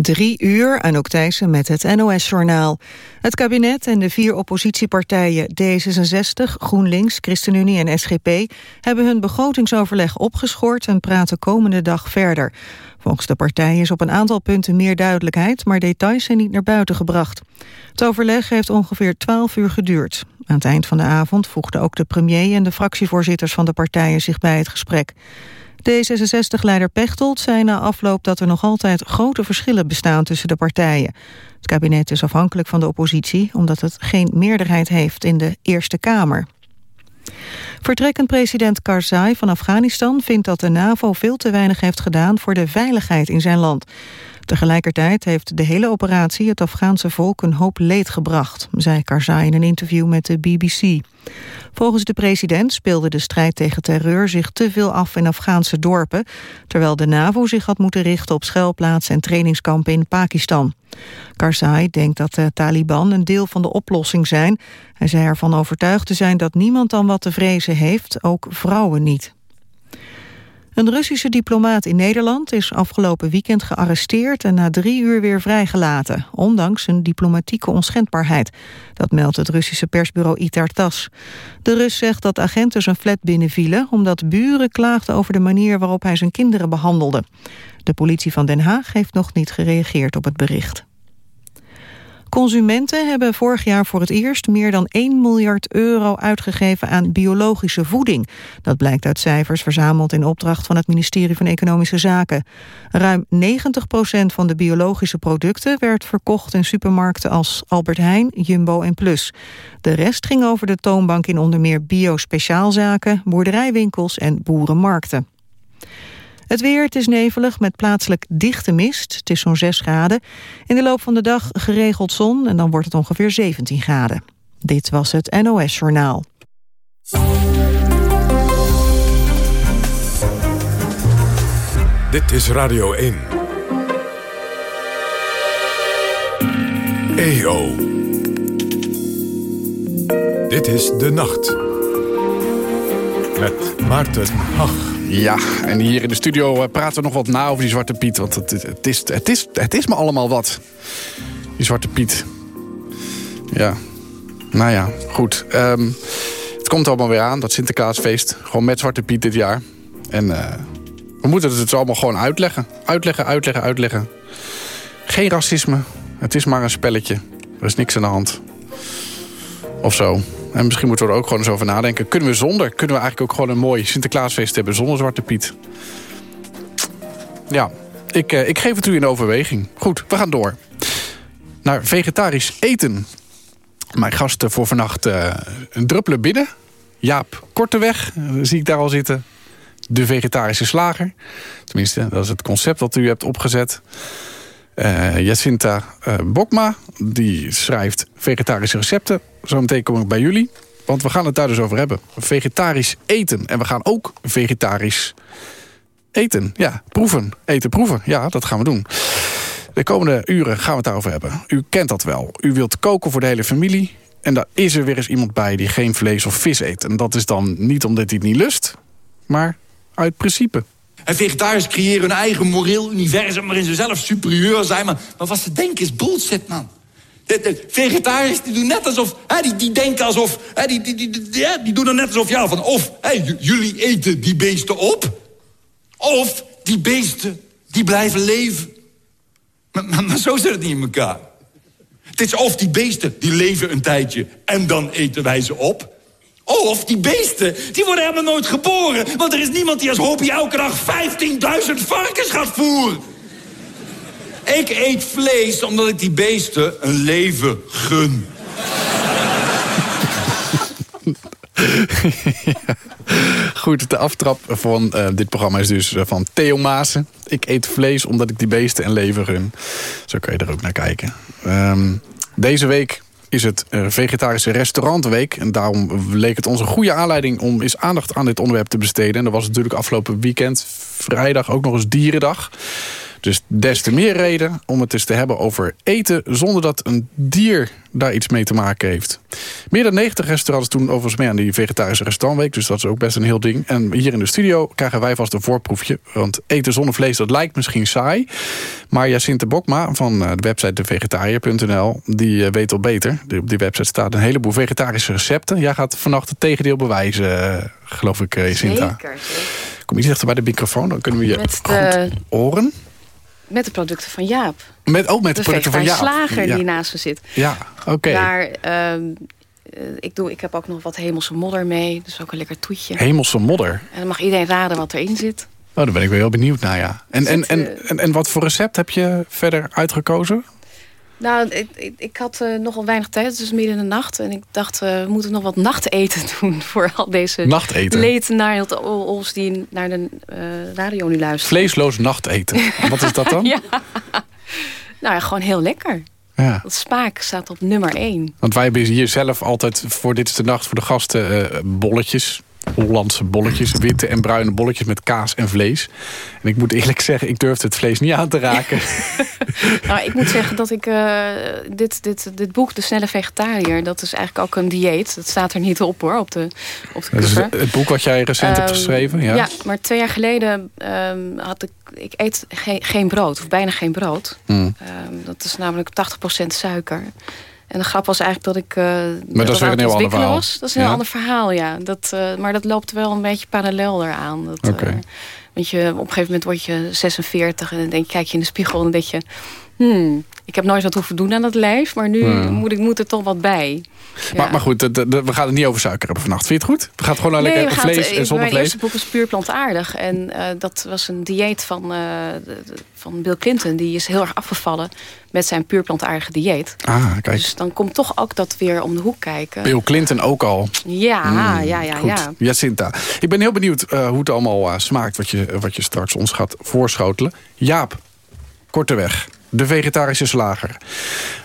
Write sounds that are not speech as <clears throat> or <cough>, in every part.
Drie uur, Anouk Thijssen met het NOS-journaal. Het kabinet en de vier oppositiepartijen D66, GroenLinks, ChristenUnie en SGP... hebben hun begrotingsoverleg opgeschort en praten komende dag verder. Volgens de partijen is op een aantal punten meer duidelijkheid... maar details zijn niet naar buiten gebracht. Het overleg heeft ongeveer 12 uur geduurd. Aan het eind van de avond voegden ook de premier en de fractievoorzitters van de partijen zich bij het gesprek. D66-leider Pechtold zei na afloop dat er nog altijd grote verschillen bestaan tussen de partijen. Het kabinet is afhankelijk van de oppositie omdat het geen meerderheid heeft in de Eerste Kamer. Vertrekkend president Karzai van Afghanistan vindt dat de NAVO veel te weinig heeft gedaan voor de veiligheid in zijn land. Tegelijkertijd heeft de hele operatie het Afghaanse volk een hoop leed gebracht, zei Karzai in een interview met de BBC. Volgens de president speelde de strijd tegen terreur zich te veel af in Afghaanse dorpen, terwijl de NAVO zich had moeten richten op schuilplaatsen en trainingskampen in Pakistan. Karzai denkt dat de Taliban een deel van de oplossing zijn. Hij zei ervan overtuigd te zijn dat niemand dan wat te vrezen heeft, ook vrouwen niet. Een Russische diplomaat in Nederland is afgelopen weekend gearresteerd en na drie uur weer vrijgelaten, ondanks zijn diplomatieke onschendbaarheid. Dat meldt het Russische persbureau Itartas. De Rus zegt dat agenten zijn flat binnenvielen omdat buren klaagden over de manier waarop hij zijn kinderen behandelde. De politie van Den Haag heeft nog niet gereageerd op het bericht. Consumenten hebben vorig jaar voor het eerst meer dan 1 miljard euro uitgegeven aan biologische voeding. Dat blijkt uit cijfers verzameld in opdracht van het ministerie van Economische Zaken. Ruim 90 procent van de biologische producten werd verkocht in supermarkten als Albert Heijn, Jumbo en Plus. De rest ging over de toonbank in onder meer bio-speciaalzaken, boerderijwinkels en boerenmarkten. Het weer, het is nevelig met plaatselijk dichte mist. Het is zo'n 6 graden. In de loop van de dag geregeld zon en dan wordt het ongeveer 17 graden. Dit was het NOS Journaal. Dit is Radio 1. EO. Dit is De Nacht. Met Maarten Hach. Ja, en hier in de studio eh, praten we nog wat na over die Zwarte Piet. Want het, het, is, het, is, het is me allemaal wat. Die Zwarte Piet. Ja. Nou ja, goed. Um, het komt allemaal weer aan, dat Sinterklaasfeest. Gewoon met Zwarte Piet dit jaar. En uh, we moeten het allemaal gewoon uitleggen. Uitleggen, uitleggen, uitleggen. Geen racisme. Het is maar een spelletje. Er is niks aan de hand. Of zo. En misschien moeten we er ook gewoon eens over nadenken. Kunnen we zonder? Kunnen we eigenlijk ook gewoon een mooi Sinterklaasfeest hebben zonder Zwarte Piet? Ja, ik, eh, ik geef het u in overweging. Goed, we gaan door. Naar vegetarisch eten. Mijn gasten voor vannacht een druppelen binnen. Jaap Korteweg, uh, zie ik daar al zitten. De vegetarische slager. Tenminste, dat is het concept dat u hebt opgezet. Uh, Jacinta uh, Bokma, die schrijft vegetarische recepten. Zometeen kom ik bij jullie, want we gaan het daar dus over hebben. Vegetarisch eten. En we gaan ook vegetarisch eten. Ja, proeven. Eten, proeven. Ja, dat gaan we doen. De komende uren gaan we het daarover hebben. U kent dat wel. U wilt koken voor de hele familie. En daar is er weer eens iemand bij die geen vlees of vis eet. En dat is dan niet omdat hij het niet lust, maar uit principe. En vegetariërs creëren hun eigen moreel universum... waarin ze zelf superieur zijn. Maar, wat ze denken is bullshit, man. De, de vegetariërs die doen net alsof... Hè, die, die denken alsof... Hè, die, die, die, die, doen er net alsof... Ja, van of hè, jullie eten die beesten op... of die beesten die blijven leven. Maar, maar, maar zo zit het niet in elkaar. Het is of die beesten die leven een tijdje... en dan eten wij ze op... Of die beesten, die worden helemaal nooit geboren. Want er is niemand die als hobby elke dag 15.000 varkens gaat voeren. Ik eet vlees omdat ik die beesten een leven gun. <laughs> Goed, de aftrap van uh, dit programma is dus uh, van Theo Maassen. Ik eet vlees omdat ik die beesten een leven gun. Zo kan je er ook naar kijken. Um, deze week is het uh, Vegetarische Restaurantweek. En daarom leek het ons een goede aanleiding om eens aandacht aan dit onderwerp te besteden. En dat was natuurlijk afgelopen weekend, vrijdag, ook nog eens Dierendag. Dus des te meer reden om het eens te hebben over eten... zonder dat een dier daar iets mee te maken heeft. Meer dan 90 restaurants doen overigens mee aan die vegetarische restaurantweek. Dus dat is ook best een heel ding. En hier in de studio krijgen wij vast een voorproefje. Want eten zonder vlees, dat lijkt misschien saai. Maar Jacinthe Bokma van eh, de website devegetariër.nl... die eh, weet al beter. Op die website staat een heleboel vegetarische recepten. Jij gaat vannacht het tegendeel bewijzen, eh, geloof ik, Jacinthe. Zeker, zeker. Kom iets dichter bij de microfoon, dan kunnen we je de- goed horen. Met de producten van Jaap. Met, ook met de, De producten van Jaap. slager ja. die naast me zit. Ja, oké. Daar, ehm, eh, ik, doe, ik heb ook nog wat hemelse modder mee. Dus ook een lekker toetje. Hemelse modder. En dan mag iedereen raden wat erin zit. Oh, daar ben ik wel heel benieuwd naar, ja. En, Zit, en, en, eh, en, en wat voor recept heb je verder uitgekozen? Nou, ik, ik, ik had eh, nogal weinig tijd. Het is midden in de nacht. En ik dacht, eh, we moeten nog wat nachteten <laughs> doen... voor al deze Nachteten. ols die naar de eh, radio nu luisteren. Vleesloos nachteten. <laughs> Wat is dat dan? Ja. Nou ja, gewoon heel lekker. Ja. Dat spaak staat op nummer 1. Want wij hebben hier zelf altijd voor Dit is de Nacht voor de gasten bolletjes. Hollandse bolletjes, witte en bruine bolletjes met kaas en vlees. En ik moet eerlijk zeggen, ik durfde het vlees niet aan te raken. <laughs> Nou, ik moet zeggen dat ik eh, dit, dit, dit boek, De Snelle Vegetariër... dat is eigenlijk ook een dieet. Dat staat er niet op hoor, op de, op de cover. het boek wat jij recent hebt Ehm, geschreven. Ja. maar twee jaar geleden ehm, had ik... Ik eet geen, geen brood, of bijna geen brood. Hmm. Ehm, dat is namelijk 80% suiker. En de grap was eigenlijk dat ik... eh, dat is weer een heel ander verhaal. Was. Dat is een heel Ja? ander verhaal, ja. Dat, eh, maar dat loopt wel een beetje parallel eraan. Dat, Oké. eh, want je, op een gegeven moment word je 46 en dan denk, kijk je in de spiegel en dan denk je... Hmm, ik heb nooit wat hoeven doen aan het lijf, maar nu Ja. moet, ik, moet er toch wat bij. Maar, Ja. maar goed, de- de- de- we gaan het niet over suiker hebben vannacht. Vind je het goed? We gaan het gewoon naar Nee, lekker vlees het- en zonder Mijn vlees. eerste boek was puur plantaardig. En eh, dat was een dieet van, eh, van Bill Clinton. Die is heel erg afgevallen met zijn puur plantaardige dieet. Ah, kijk. Dus dan komt toch ook dat weer om de hoek kijken. Bill Clinton ook al. Ja, Mm, ja, ja, Goed. ja. Jacinta. Ik ben heel benieuwd eh, hoe het allemaal eh, smaakt... Wat je, wat je straks ons gaat voorschotelen. Jaap, korteweg. De vegetarische slager.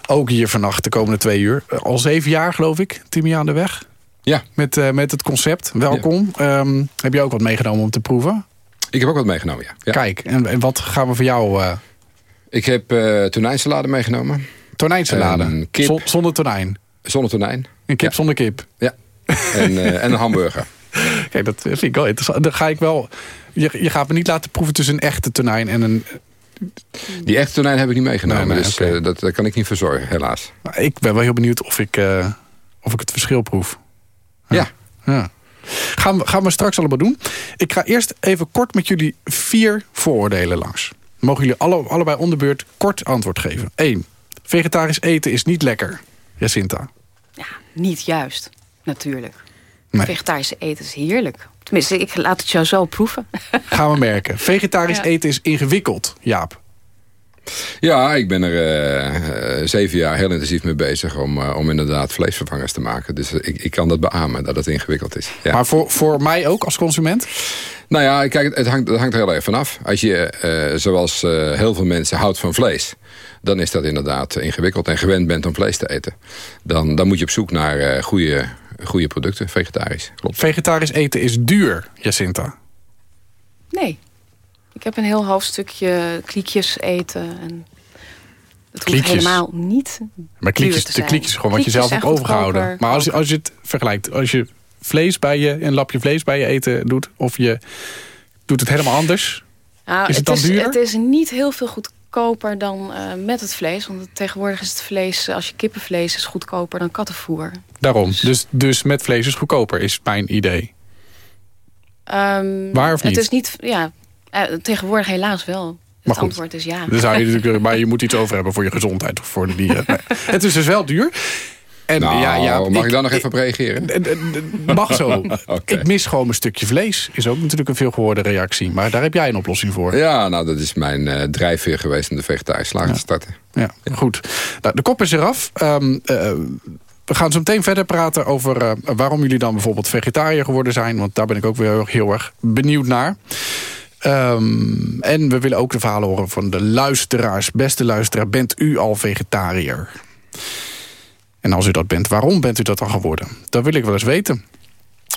Ook hier vannacht de komende twee uur. Al zeven jaar, geloof ik, Timmy aan de weg. Ja, Met, eh, met het concept. Welkom. Ehm, heb je ook wat meegenomen om te proeven? ik heb ook wat meegenomen, ja. ja. Kijk, en, en wat gaan we voor jou... eh Ik heb eh tonijnsalade meegenomen. tonijnsalade. Ehm, kip. Zon- zonder tonijn. Zonder tonijn. Een kip Ja. zonder kip. Ja. En, en een hamburger. <laughs> Kijk, dat vind ik wel interessant. Dan ga ik wel... Je, je gaat me niet laten proeven tussen een echte tonijn en een... Die echte tonijn heb ik niet meegenomen. Nee, nee, dus oké. eh, dat, dat kan ik niet verzorgen, helaas. Maar Ik ben wel heel benieuwd of ik, eh, of ik het verschil proef. Ja. Ja. Gaan, we, gaan we straks allemaal doen. Ik ga eerst even kort met jullie vier vooroordelen langs. Mogen jullie alle, allebei onderbeurt kort antwoord geven. 1. Vegetarisch eten is niet lekker. Jacinta. Ja, niet juist, natuurlijk. Nee. Vegetarische eten is heerlijk. Tenminste, ik laat het jou zo proeven. <laughs> Gaan we merken. Vegetarisch Ja. eten is ingewikkeld. Jaap. Ja, ik ben er eh, eh, zeven jaar heel intensief mee bezig om, eh, om inderdaad vleesvervangers te maken. Dus ik, ik kan dat beamen, dat het ingewikkeld is. Ja. Maar voor, voor mij ook als consument? Nou ja, kijk, het- hangt, het hangt er heel erg vanaf. Als je, eh, zoals eh, heel veel mensen, houdt van vlees... dan is dat inderdaad ingewikkeld en gewend bent om vlees te eten. Dan, dan moet je op zoek naar eh goede, goede producten, vegetarisch. Klopt. Vegetarisch eten is duur, Jacinta. Nee. Ik heb een heel hoofdstukje kliekjes eten. En het hoeft Kliekjes? helemaal niet Maar kliekjes, te de kliekjes gewoon wat je zelf hebt overgehouden. Maar als je, als je het vergelijkt, als je vlees bij je, een lapje vlees bij je eten doet, of je doet het helemaal anders. Nou, Is het dan is, duurder? Het is niet heel veel goedkoper dan eh, met het vlees. Want tegenwoordig is het vlees, als je kippenvlees is goedkoper dan kattenvoer. Daarom. Dus, dus met vlees is goedkoper, is mijn idee. Ehm, Waar of niet? Het is niet, ja, eh, tegenwoordig helaas wel. Het Maar goed. antwoord is ja. Dan zou je <laughs> natuurlijk, maar je moet iets over hebben voor je gezondheid of voor de dieren. <laughs> Nee. Het is dus wel duur. En Nou, ja, ja, mag ik, daar nog even op reageren? Eh, eh, eh, Mag zo. <laughs> Ik mis gewoon een stukje vlees. Is ook natuurlijk een veelgehoorde reactie. Maar daar heb jij een oplossing voor. Ja, nou, dat is mijn drijfveer geweest om de vegetarische slager te starten. Ja, goed. Nou, de kop is eraf. Ehm, eh, we gaan zo meteen verder praten over waarom jullie dan bijvoorbeeld vegetariër geworden zijn. Want daar ben ik ook weer heel, heel erg benieuwd naar. Ehm, en we willen ook de verhalen horen van de luisteraars. Beste luisteraar, bent u al vegetariër? En als u dat bent, waarom bent u dat dan geworden? Dat wil ik wel eens weten.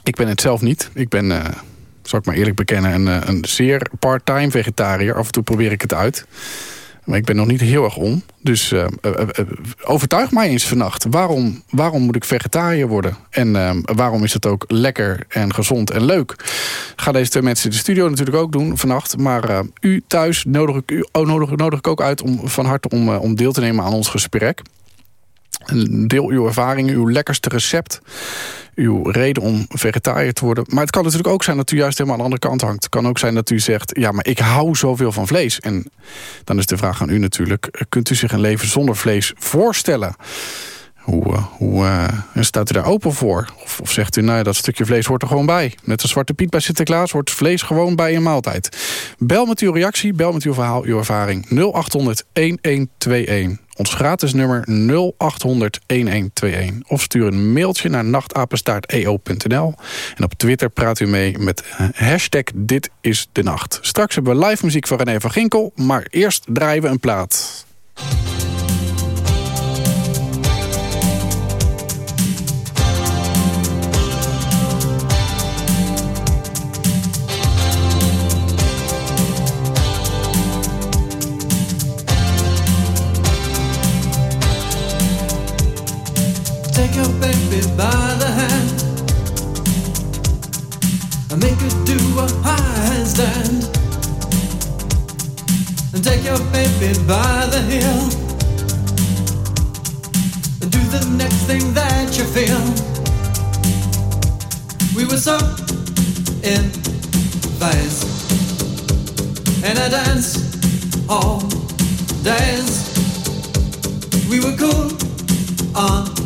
Ik ben het zelf niet. Ik ben eh, zal ik maar eerlijk bekennen, een, eh, een zeer part-time vegetariër. Af en toe probeer ik het uit. Maar ik ben nog niet heel erg om. Dus uh, overtuig mij eens vannacht. Waarom, waarom moet ik vegetariër worden? En waarom is het ook lekker en gezond en leuk? ga deze twee mensen in de studio natuurlijk ook doen vannacht. Maar u thuis nodig ik, u, oh, nodig, nodig ik ook uit om, van harte om, om deel te nemen aan ons gesprek. Deel uw ervaringen, uw lekkerste recept uw reden om vegetariër te worden. Maar het kan natuurlijk ook zijn dat u juist helemaal aan de andere kant hangt. Het kan ook zijn dat u zegt, ja, maar ik hou zoveel van vlees. En dan is de vraag aan u natuurlijk, kunt u zich een leven zonder vlees voorstellen? Hoe, uh, hoe uh, staat u daar open voor? Of, of, zegt u, nou dat stukje vlees hoort er gewoon bij. Net als Zwarte Piet bij Sinterklaas hoort vlees gewoon bij een maaltijd. Bel met uw reactie, bel met uw verhaal, uw ervaring. 0800 1121. Ons gratis nummer 0800 1121. Of stuur een mailtje naar nachtapenstaarteo.nl. En op Twitter praat u mee met hashtag Dit is de Nacht. Straks hebben we live muziek van René van Ginkel. Maar eerst draaien we een plaat. Your baby by the hand and make her do a handstand. And take your baby by the heel and do the next thing that you feel. We were so in phase in a dance all days. We were cool on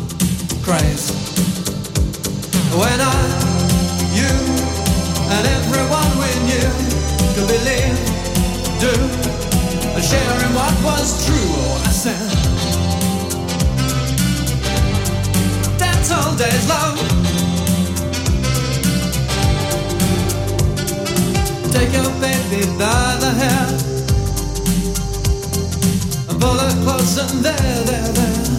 craze. When I, you, and everyone we knew could believe, do, and sharing what was true. Oh, I said, that's all days long. Take your baby by the hair and pull her close and there, there, there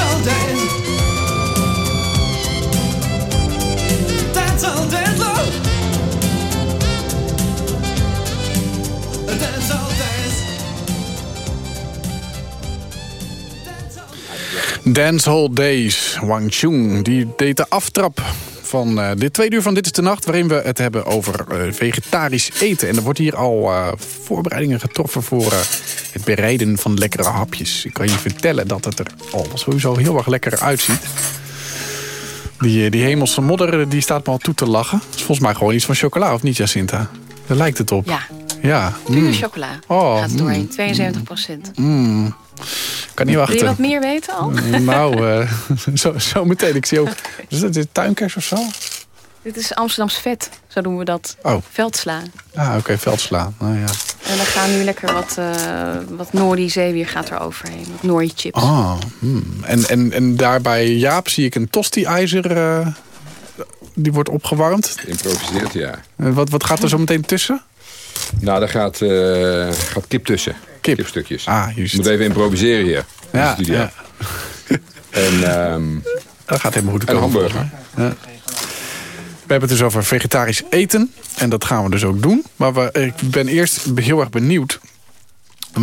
All days. Dance All Days, Wang Chung, die deed de aftrap van uh, dit tweede uur van Dit is de Nacht... waarin we het hebben over uh, vegetarisch eten. En er wordt hier al uh, voorbereidingen getroffen voor het bereiden van lekkere hapjes. Ik kan je vertellen dat het er al sowieso heel erg lekker uitziet. Die, die hemelse modder die staat me al toe te lachen. Dat is volgens mij gewoon iets van chocola, of niet Jacinta? Daar lijkt het op. Ja, ja. mm. chocola. Oh, gaat er doorheen, mm. 72 procent. Mm. Kan niet wachten. Wil je wat meer weten al? Nou, uh, <laughs> zo, zo meteen. Ik zie ook... <laughs> Is dit tuinkers of zo? Dit is Amsterdams vet, zo doen we dat. Oh. Veldsla. Ah, oké, okay, veldsla. Nou, ja. En dan gaan nu lekker wat, uh, wat nori zeewier gaat er overheen. Wat chips. Ah, hmm. en, en, en daarbij Jaap zie ik een tosti-ijzer... Uh, die wordt opgewarmd. Improviseert, ja. En wat, wat gaat er zo meteen tussen? Nou, daar gaat, uh, gaat kip tussen. Kip. Kipstukjes. Ah, juist. Je moet even improviseren hier. In ja, de studio. Ja. <laughs> en, um, dat gaat helemaal goed En hamburger. Ja. We hebben het dus over vegetarisch eten. En dat gaan we dus ook doen. Maar we, ik ben eerst heel erg benieuwd.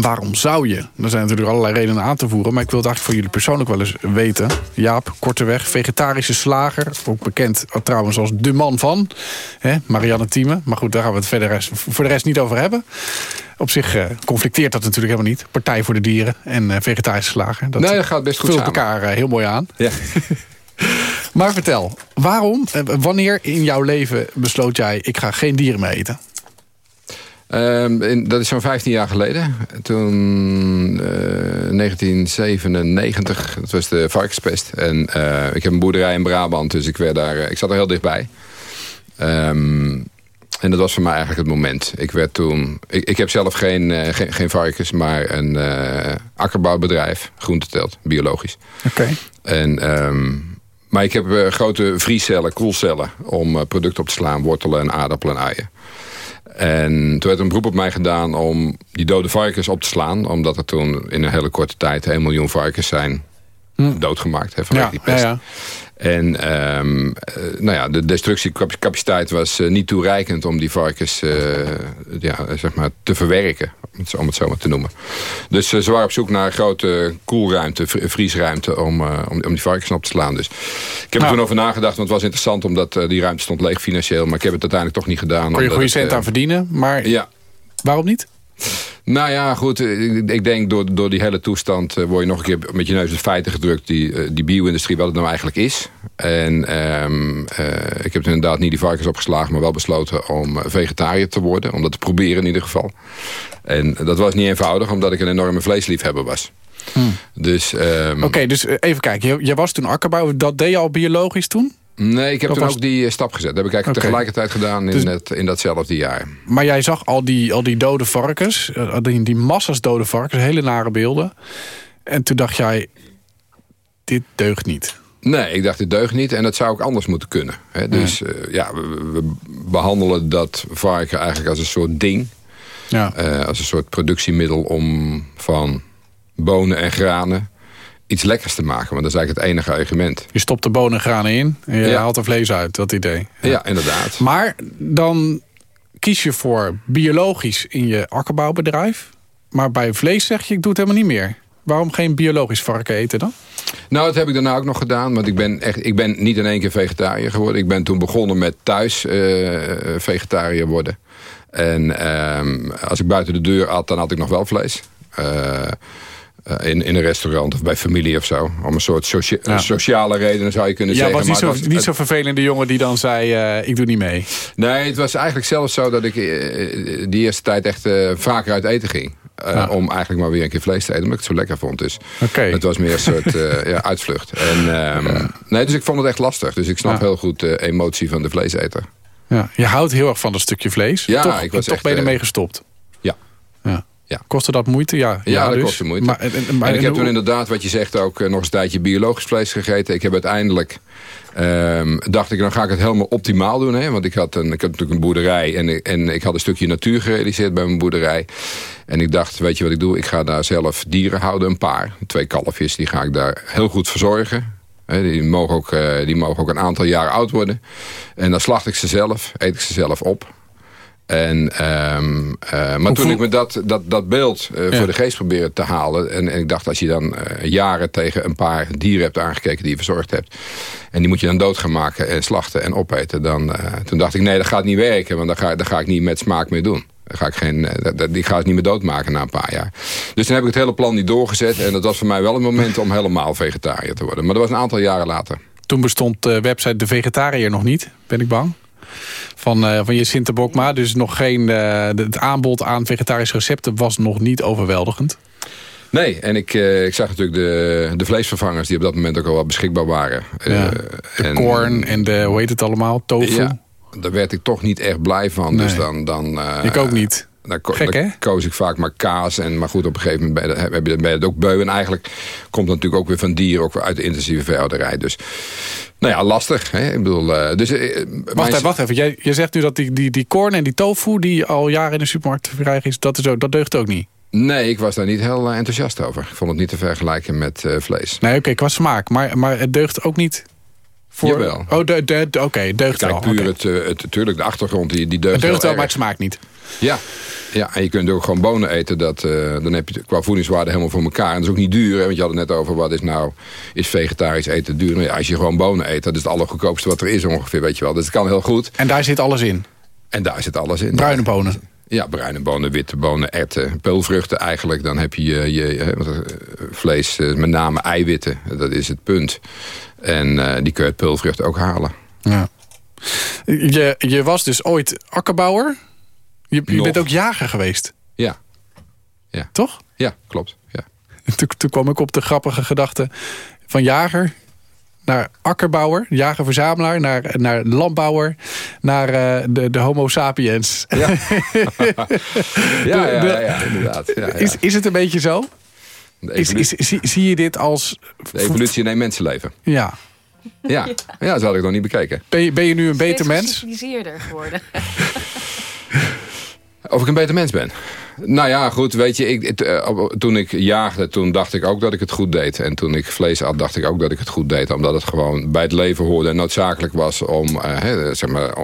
Waarom zou je? Er zijn natuurlijk allerlei redenen aan te voeren. Maar ik wil het eigenlijk voor jullie persoonlijk wel eens weten. Jaap, korteweg, vegetarische slager. Ook bekend trouwens als de man van. Hè, Marianne Thieme. Maar goed, daar gaan we het verder voor de rest niet over hebben. Op zich uh, conflicteert dat natuurlijk helemaal niet. Partij voor de dieren en uh, vegetarische slager. Dat, nee, dat gaat best goed vult samen. elkaar uh, heel mooi aan. Ja. <laughs> maar vertel, waarom, wanneer in jouw leven besloot jij... ik ga geen dieren meer eten? Um, in, dat is zo'n 15 jaar geleden. Toen, uh, 1997, dat was de varkenspest. En uh, ik heb een boerderij in Brabant, dus ik, werd daar, ik zat er heel dichtbij. Um, en dat was voor mij eigenlijk het moment. Ik werd toen. Ik, ik heb zelf geen, geen, geen, varkens, maar een akkerbouwbedrijf, groentetelt, biologisch. Oké. Okay. En um, maar ik heb grote vriescellen, koelcellen om producten op te slaan, wortelen en aardappelen en uien. En toen werd een beroep op mij gedaan om die dode varkens op te slaan. Omdat er toen in een hele korte tijd 1 miljoen varkens zijn hm. doodgemaakt. Hè, vanwege ja, die pest. Ja, ja. En um, uh, nou ja, de destructiecapaciteit was uh, niet toereikend om die varkens uh, ja, zeg maar te verwerken. Om het zo maar te noemen. Dus ze waren op zoek naar een grote koelruimte, vriesruimte om, om, om, die varkens op te slaan. Dus ik heb er toen over nagedacht, want het was interessant omdat die ruimte stond leeg financieel. Maar ik heb het uiteindelijk toch niet gedaan. Kon je goede cent aan verdienen, maar ja. waarom niet? Nou ja, goed. Ik denk door, door die hele toestand word je nog een keer met je neus in feiten gedrukt. Die, die bio-industrie, wat het nou eigenlijk is. En um, uh, ik heb inderdaad niet die varkens opgeslagen, maar wel besloten om vegetariër te worden. Om dat te proberen in ieder geval. En dat was niet eenvoudig, omdat ik een enorme vleesliefhebber was. Hmm. Dus, um, Oké, okay, dus even kijken. Jij was toen akkerbouw. Dat deed je al biologisch toen? Nee, ik heb dat toen was... ook die stap gezet. Dat heb ik eigenlijk okay. tegelijkertijd gedaan in, dus... het, in datzelfde jaar. Maar jij zag al die, al die dode varkens, die, die massa's dode varkens, hele nare beelden. En toen dacht jij, dit deugt niet. Nee, ik dacht dit deugt niet en dat zou ook anders moeten kunnen. Hè? Dus ja, uh, ja we, we, behandelen dat varken eigenlijk als een soort ding. Ja. Uh, als een soort productiemiddel om van bonen en granen iets lekkers te maken. Want dat is eigenlijk het enige argument. Je stopt de bonen en granen in en je ja. haalt er vlees uit, dat idee. Ja. ja, inderdaad. Maar dan kies je voor biologisch in je akkerbouwbedrijf. Maar bij vlees zeg je, ik doe het helemaal niet meer. Waarom geen biologisch varken eten dan? Nou, dat heb ik daarna ook nog gedaan. Want ik ben, echt, ik ben niet in één keer vegetariër geworden. Ik ben toen begonnen met thuis uh, vegetariër worden. En uh, als ik buiten de deur at, dan had ik nog wel vlees. Uh, in, in een restaurant of bij familie of zo. Om een soort socia ja. sociale redenen zou je kunnen ja, zeggen. Was niet, maar zo, niet vervelende jongen die dan zei, uh, ik doe niet mee. Nee, het was eigenlijk zelfs zo dat ik uh, die eerste tijd echt vaker uit eten ging. Ja. Om eigenlijk maar weer een keer vlees te eten, omdat ik het zo lekker vond. Dus okay. het was meer een soort <laughs> ja, uitvlucht. En, um, nee, dus ik vond het echt lastig. Dus ik snap heel goed de emotie van de vleeseter. Ja, je houdt heel erg van dat stukje vlees. Ja, toch, ik was toch echt, ben je ermee gestopt. Ja. Kostte dat moeite? Ja, ja, ja dat dus. kostte moeite. Maar, en, maar, en ik heb toen inderdaad, wat je zegt, ook nog eens een tijdje biologisch vlees gegeten. Ik heb uiteindelijk, um, dacht ik, dan ga ik het helemaal optimaal doen. Hè? Want ik had, een, ik had natuurlijk een boerderij en, en ik had een stukje natuur gerealiseerd bij mijn boerderij. En ik dacht, weet je wat ik doe? Ik ga daar zelf dieren houden, een paar. Twee kalfjes, die ga ik daar heel goed verzorgen. Die mogen, ook, die mogen ook een aantal jaar oud worden. En dan slacht ik ze zelf, eet ik ze zelf op. En, ehm, eh, maar toen ik me dat, dat, dat beeld eh, Ja. voor de geest probeerde te halen... En, en ik dacht, als je dan eh, jaren tegen een paar dieren hebt aangekeken... die je verzorgd hebt... en die moet je dan dood gaan maken en slachten en opeten... Dan, toen dacht ik, nee, dat gaat niet werken... want daar ga, daar ga ik niet met smaak mee doen. Ga ik, geen, die ga ik niet meer doodmaken na een paar jaar. Dus toen heb ik het hele plan niet doorgezet... en dat was voor mij wel een moment om helemaal vegetariër te worden. Maar dat was een aantal jaren later. Toen bestond de website De Vegetariër nog niet, ben ik bang. Van, eh van je Sinterbokma. Dus nog geen, eh, het aanbod aan vegetarische recepten was nog niet overweldigend. Nee, en ik, eh, ik zag natuurlijk de, de vleesvervangers... die op dat moment ook al wel beschikbaar waren. Ja, de en- korn en de, hoe heet het allemaal, tofu. Ja, daar werd ik toch niet echt blij van. Nee. Dus dan... dan Ik ook niet. Dan, ko- Gek, dan koos ik vaak maar kaas. En, maar goed, op een gegeven moment ben je, je, ben je ook beu. En eigenlijk komt het natuurlijk ook weer van dieren... ook uit de intensieve veehouderij. Dus, nou ja, lastig. Hè? Ik bedoel, eh, dus, eh, Wacht mijn- even, wacht even. Jij, je zegt nu dat die, die, die korn en die tofu... die al jaren in de supermarkt te krijgen is, dat, is ook, dat deugt ook niet. Nee, ik was daar niet heel eh, enthousiast over. Ik vond het niet te vergelijken met eh, vlees. Nee, oké, qua smaak. Maar, maar het deugt ook niet voor... Jawel. Oh, de, de, de- oké, deugt Kijk, wel. puur oké. het, eh, het, natuurlijk, de achtergrond, die, die deugt Het deugt wel, maar het smaakt niet. Ja. ja, en je kunt ook gewoon bonen eten. Dat, eh, dan heb je qua voedingswaarde helemaal voor elkaar. En dat is ook niet duur. Hè, want je had het net over wat is nou is vegetarisch eten duur. Nou ja, als je gewoon bonen eet, dat is het allergoedkoopste wat er is ongeveer. Weet je wel. Dus het kan heel goed. En daar zit alles in. En daar zit alles in. Bruine bonen. Ja, bruine bonen, witte bonen, erwten, peulvruchten eigenlijk. Dan heb je je, je eh, vlees, eh, met name eiwitten. Dat is het punt. En die kun je uit peulvruchten ook halen. Ja. Je, je was dus ooit akkerbouwer. Je, bent ook jager geweest, Ja, toch? ja klopt. Ja. Toen, toen kwam ik op de grappige gedachte van jager naar akkerbouwer, jager-verzamelaar, naar, naar landbouwer, naar eh, de, de homo sapiens. Ja, <laughs> <laughs> ja, ja, ja, ja, inderdaad. Ja, ja. Is, is het een beetje zo? Is, is, zie, zie je dit als... de evolutie in een mensenleven. Ja. Ja, ja dat had ik nog niet bekeken. Ben je, ben je nu een beter Steeds mens? geciviliseerder geworden. <laughs> Of ik een beter mens ben? Nou ja, goed, weet je, ik, het, eh, toen ik jaagde, toen dacht ik ook dat ik het goed deed. En toen ik vlees at, dacht ik ook dat ik het goed deed. Omdat het gewoon bij het leven hoorde en noodzakelijk was om, eh, hè, zeg maar,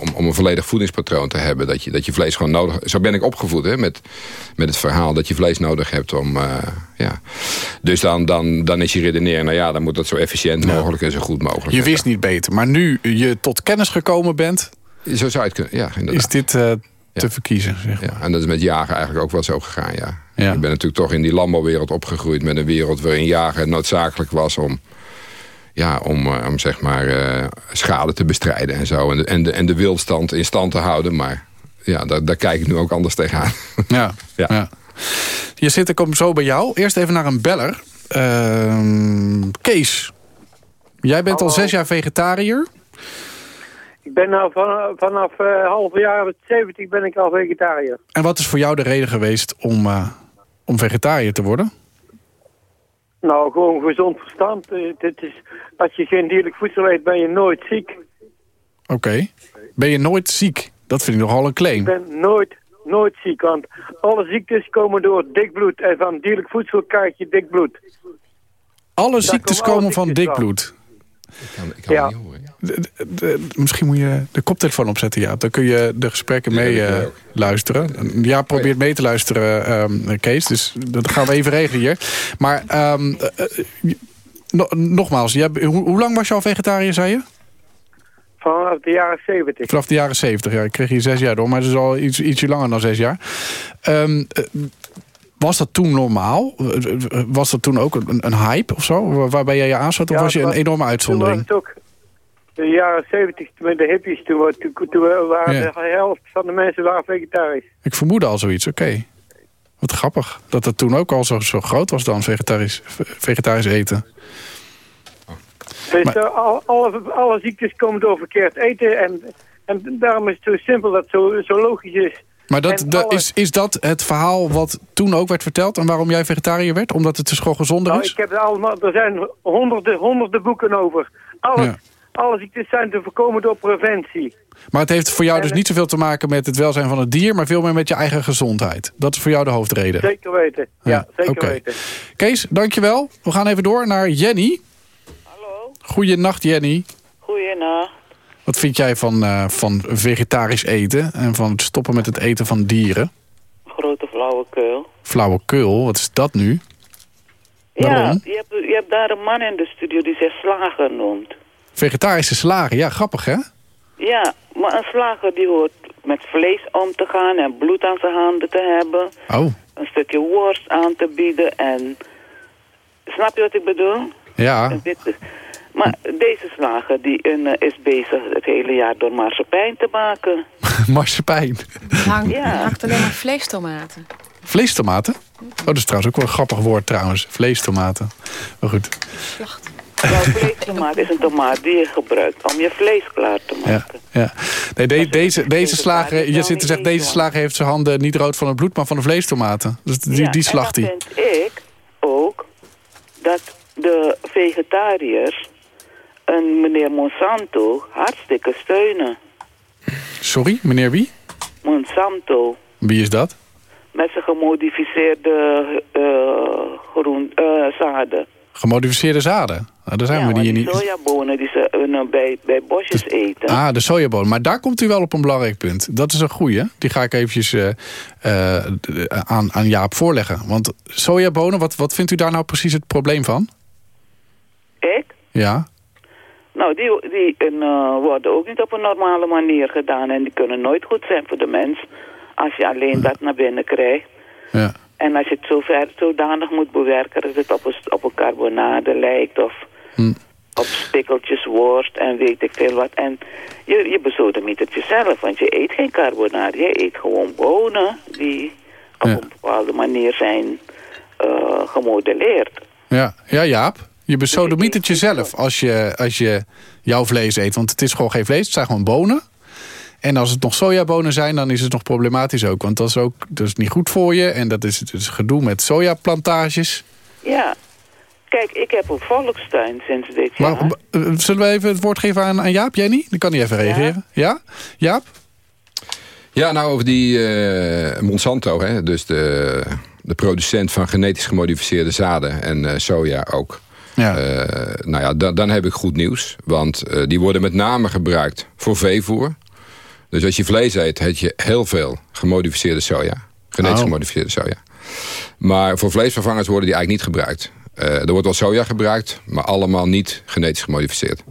om, om een volledig voedingspatroon te hebben. Dat je, dat je vlees gewoon nodig... Zo ben ik opgevoed, hè, met, met het verhaal dat je vlees nodig hebt om... eh, ja. Dus dan, dan, dan is je redeneren, nou ja, dan moet dat zo efficiënt mogelijk en zo goed mogelijk. Je wist niet beter. Maar nu je tot kennis gekomen bent, Zo zou je het kunnen, ja, inderdaad. is dit te verkiezen. Zeg maar. Ja, en dat is met jagen eigenlijk ook wel zo gegaan, ja. Ja. Ik ben natuurlijk toch in die landbouwwereld opgegroeid... met een wereld waarin jagen noodzakelijk was om... Ja, om, eh, om zeg maar eh, schade te bestrijden en zo. En de, en, de, en de wildstand in stand te houden. Maar ja, daar, daar kijk ik nu ook anders tegenaan. <laughs> Ja. Ja. ja. Je zit, ik kom zo bij jou. Eerst even naar een beller. Ehm, Kees, jij bent al zes jaar vegetariër. Ik ben nou van, vanaf eh half jaar 70 ben ik al vegetariër. En wat is voor jou de reden geweest om, eh, om vegetariër te worden? Nou, gewoon gezond verstand. Eh, dit is, als je geen dierlijk voedsel eet, ben je nooit ziek. Oké. Ben je nooit ziek? Dat vind ik nogal een Ik claim. ben nooit, nooit ziek, want alle ziektes komen door dik bloed. En van dierlijk voedsel krijg je dik bloed. Alle ziektes komen alle van dik bloed. Ik kan, ik kan Ja. het niet horen. De- de- de- misschien moet je de koptelefoon opzetten, ja. Dan kun je de gesprekken Ja, mee eh, luisteren. Ja, probeert mee te luisteren, ehm, Kees. Dus dat gaan we even regelen hier. Maar ehm, eh, eh, no- nogmaals, jij, hoe, hoe lang was je al vegetariër, zei je? Vanaf de jaren 70. Vanaf de jaren 70. Ja, ik kreeg hier zes jaar door, maar het is al iets, ietsje langer dan zes jaar. Ehm, eh, was dat toen normaal? Was dat toen ook een, een hype of zo? Waar- Waarbij jij je aansloot? Of Ja, was je een was- enorme Toen was uitzondering? het ook de jaren 70 met de hippies. Toen, wa- toen, toen waren Ja. de helft van de mensen waren vegetarisch. Ik vermoedde al zoiets, oké. Wat grappig. Dat het toen ook al zo, zo groot was dan, vegetarisch, vegetarisch eten. Dus Maar- eh, al, alle, alle ziektes komen door verkeerd eten. En, en daarom is het zo simpel dat het zo, zo logisch is. Maar dat, is, is dat het verhaal wat toen ook werd verteld... en waarom jij vegetariër werd? Omdat het dus gewoon gezonder Nou, is? ik heb er allemaal, er zijn honderden, honderden boeken over. Alles, Ja. Alle ziektes zijn te voorkomen door preventie. Maar het heeft voor jou dus niet zoveel te maken met het welzijn van het dier... maar veel meer met je eigen gezondheid. Dat is voor jou de hoofdreden. Zeker weten. Ja, zeker oké. weten. Kees, dankjewel. We gaan even door naar Jenny. Hallo, Goeienacht, Jenny. goeienacht. Wat vind jij van, eh, van vegetarisch eten en van het stoppen met het eten van dieren? Grote flauwekul. Flauwekul, wat is dat nu? Ja, Waarom? je hebt, je hebt daar een man in de studio die zich slager noemt. Vegetarische slagen, ja, grappig hè? Ja, maar een slager die hoort met vlees om te gaan en bloed aan zijn handen te hebben. Oh, Een stukje worst aan te bieden en... Snap je wat ik bedoel? ja. Maar deze slager die eh, is bezig het hele jaar door marsepein te maken. <laughs> Marsepein. Hangt, Ja. hangt alleen maar vleestomaten. Vleestomaten? Oh, dat is trouwens ook wel een grappig woord trouwens. Vleestomaten. Maar goed, Nou, vleestomaat is een tomaat die je gebruikt om je vlees klaar te ja. maken. ja. Nee, de- je deze, deze slager, je wel zit te niet zeggen, deze slager heeft zijn handen niet rood van het bloed, maar van de vleestomaten. Dus die, Ja, die slacht en hij. dan vind ik ook dat de vegetariërs een meneer Monsanto hartstikke steunen. Sorry, meneer wie? Monsanto. Wie is dat? Met zijn gemodificeerde eh groen, eh, zaden. Gemodificeerde zaden. Nou, daar zijn ja, we maar hier die niet. sojabonen die ze eh, bij, bij bosjes eten. Ah, de sojabonen. Maar daar komt u wel op een belangrijk punt. Dat is een goeie. Die ga ik eventjes aan, aan Jaap voorleggen. Want sojabonen, wat, wat vindt u daar nou precies het probleem van? Ik? Ja. Nou, die, die eh, worden ook niet op een normale manier gedaan. En die kunnen nooit goed zijn voor de mens. Als je alleen dat naar binnen krijgt. ja. En als je het zover, zodanig moet bewerken dat het op een, op een carbonade lijkt. Of Hm. op spikkeltjes worst en weet ik veel wat. En je, je bezodemiet het jezelf. Want je eet geen carbonade. Je eet gewoon bonen die op Ja. een bepaalde manier zijn eh, gemodelleerd. Ja, ja Jaap. Je besodemiet Dus <laughs> het jezelf als je, als je jouw vlees eet. Want het is gewoon geen vlees, het zijn gewoon bonen. En als het nog sojabonen zijn, dan is het nog problematisch ook. Want dat is ook dat is niet goed voor je. En dat is het is gedoe met sojaplantages. Ja. Kijk, ik heb een volkstuin sinds dit jaar. Maar, zullen we even het woord geven aan, aan Jaap, Jenny? Dan kan hij even reageren. Ja? Jaap? Ja, nou over die eh, Monsanto, hè, dus de, de producent van genetisch gemodificeerde zaden en eh, soja ook. Ja. Eh, nou ja, dan, dan heb ik goed nieuws. Want eh, die worden met name gebruikt voor veevoer. Dus als je vlees eet, heb je heel veel gemodificeerde soja. Genetisch Oh. gemodificeerde soja. Maar voor vleesvervangers worden die eigenlijk niet gebruikt. Eh, er wordt wel soja gebruikt, maar allemaal niet genetisch gemodificeerd.